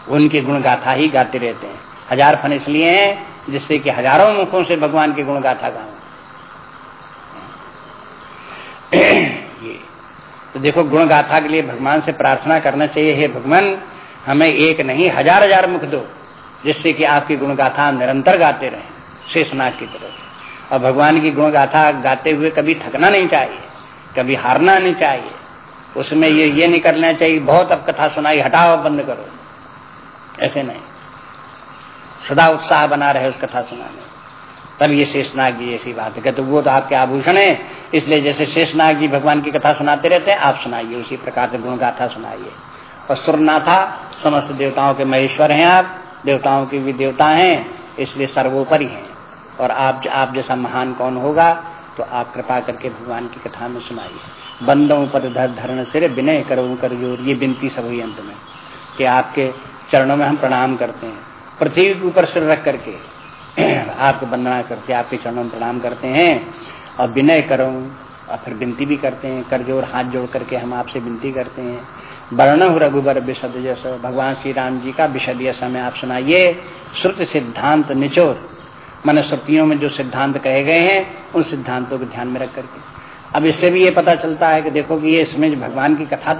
उनके गुण गाथा ही गाते रहते हैं। हज़ार फन इसलिए हैं जिससे कि हज़ारों मुखों से भगवान के गुण गाथा ये। तो देखो गुण गाथा के लिए भगवान से प्रार्थना करना चाहिए, हे भगवान, हमें एक नहीं, हज़ार हज़ार मुख दो, जिससे कि आपकी गुण गाथा निरंतर गाते रहे शेषनाग की तरफ़ और भगवान की गुण गाथा गाते हुए कभी थकना नहीं चाहिए, कभी हारना नहीं चाहिए। उसमें ये ये नहीं करना चाहिए, बहुत अब कथा सुनाई, हटाओ, बंद करो। ऐसे नहीं। सदा उत्साह बना रहे उस कथा सुनाने। तब ये शेषनाग जी ऐसी बात है। तो वो तो आपके आभूषण है, इसलिए जैसे शेषनाग जी भगवान की कथा सुनाते रहते हैं, आप सुनाइए, उसी प्रकार से गुण गाथा सुनाइए। और सुरनाथा, समस्त देवताओं के महेश्वर हैं आप, देवताओं के भी देवता हैं, इसलिए सर्वोपरि हैं। और आप आप जैसा महान कौन होगा तो आप कृपा करके भगवान की कथा में सुनाइए। बंदों पद धर, धरण सिर, विनय करो कर ज़ोर ये विनती सब हुई अंत में, कि आपके चरणों में हम प्रणाम करते हैं। पृथ्वी के ऊपर सिर रख करके आपको वंदना करते आपके चरणों में प्रणाम करते हैं और विनय करो और फिर विनती भी करते हैं, कर ज़ोर हाथ जोड़ करके हम आपसे विनती करते हैं। वर्ण रघुबर विशद जस, भगवान श्री राम जी का विशद यश हमें आप सुनाइए। श्रुत सिद्धांत निचोर। मन श्रुतियों में जो सिद्धांत कहे गए हैं, उन सिद्धांतों को ध्यान में रख करके। अब इससे भी ये पता चलता है कि देखो कि ये इसमें भगवान की कथा तो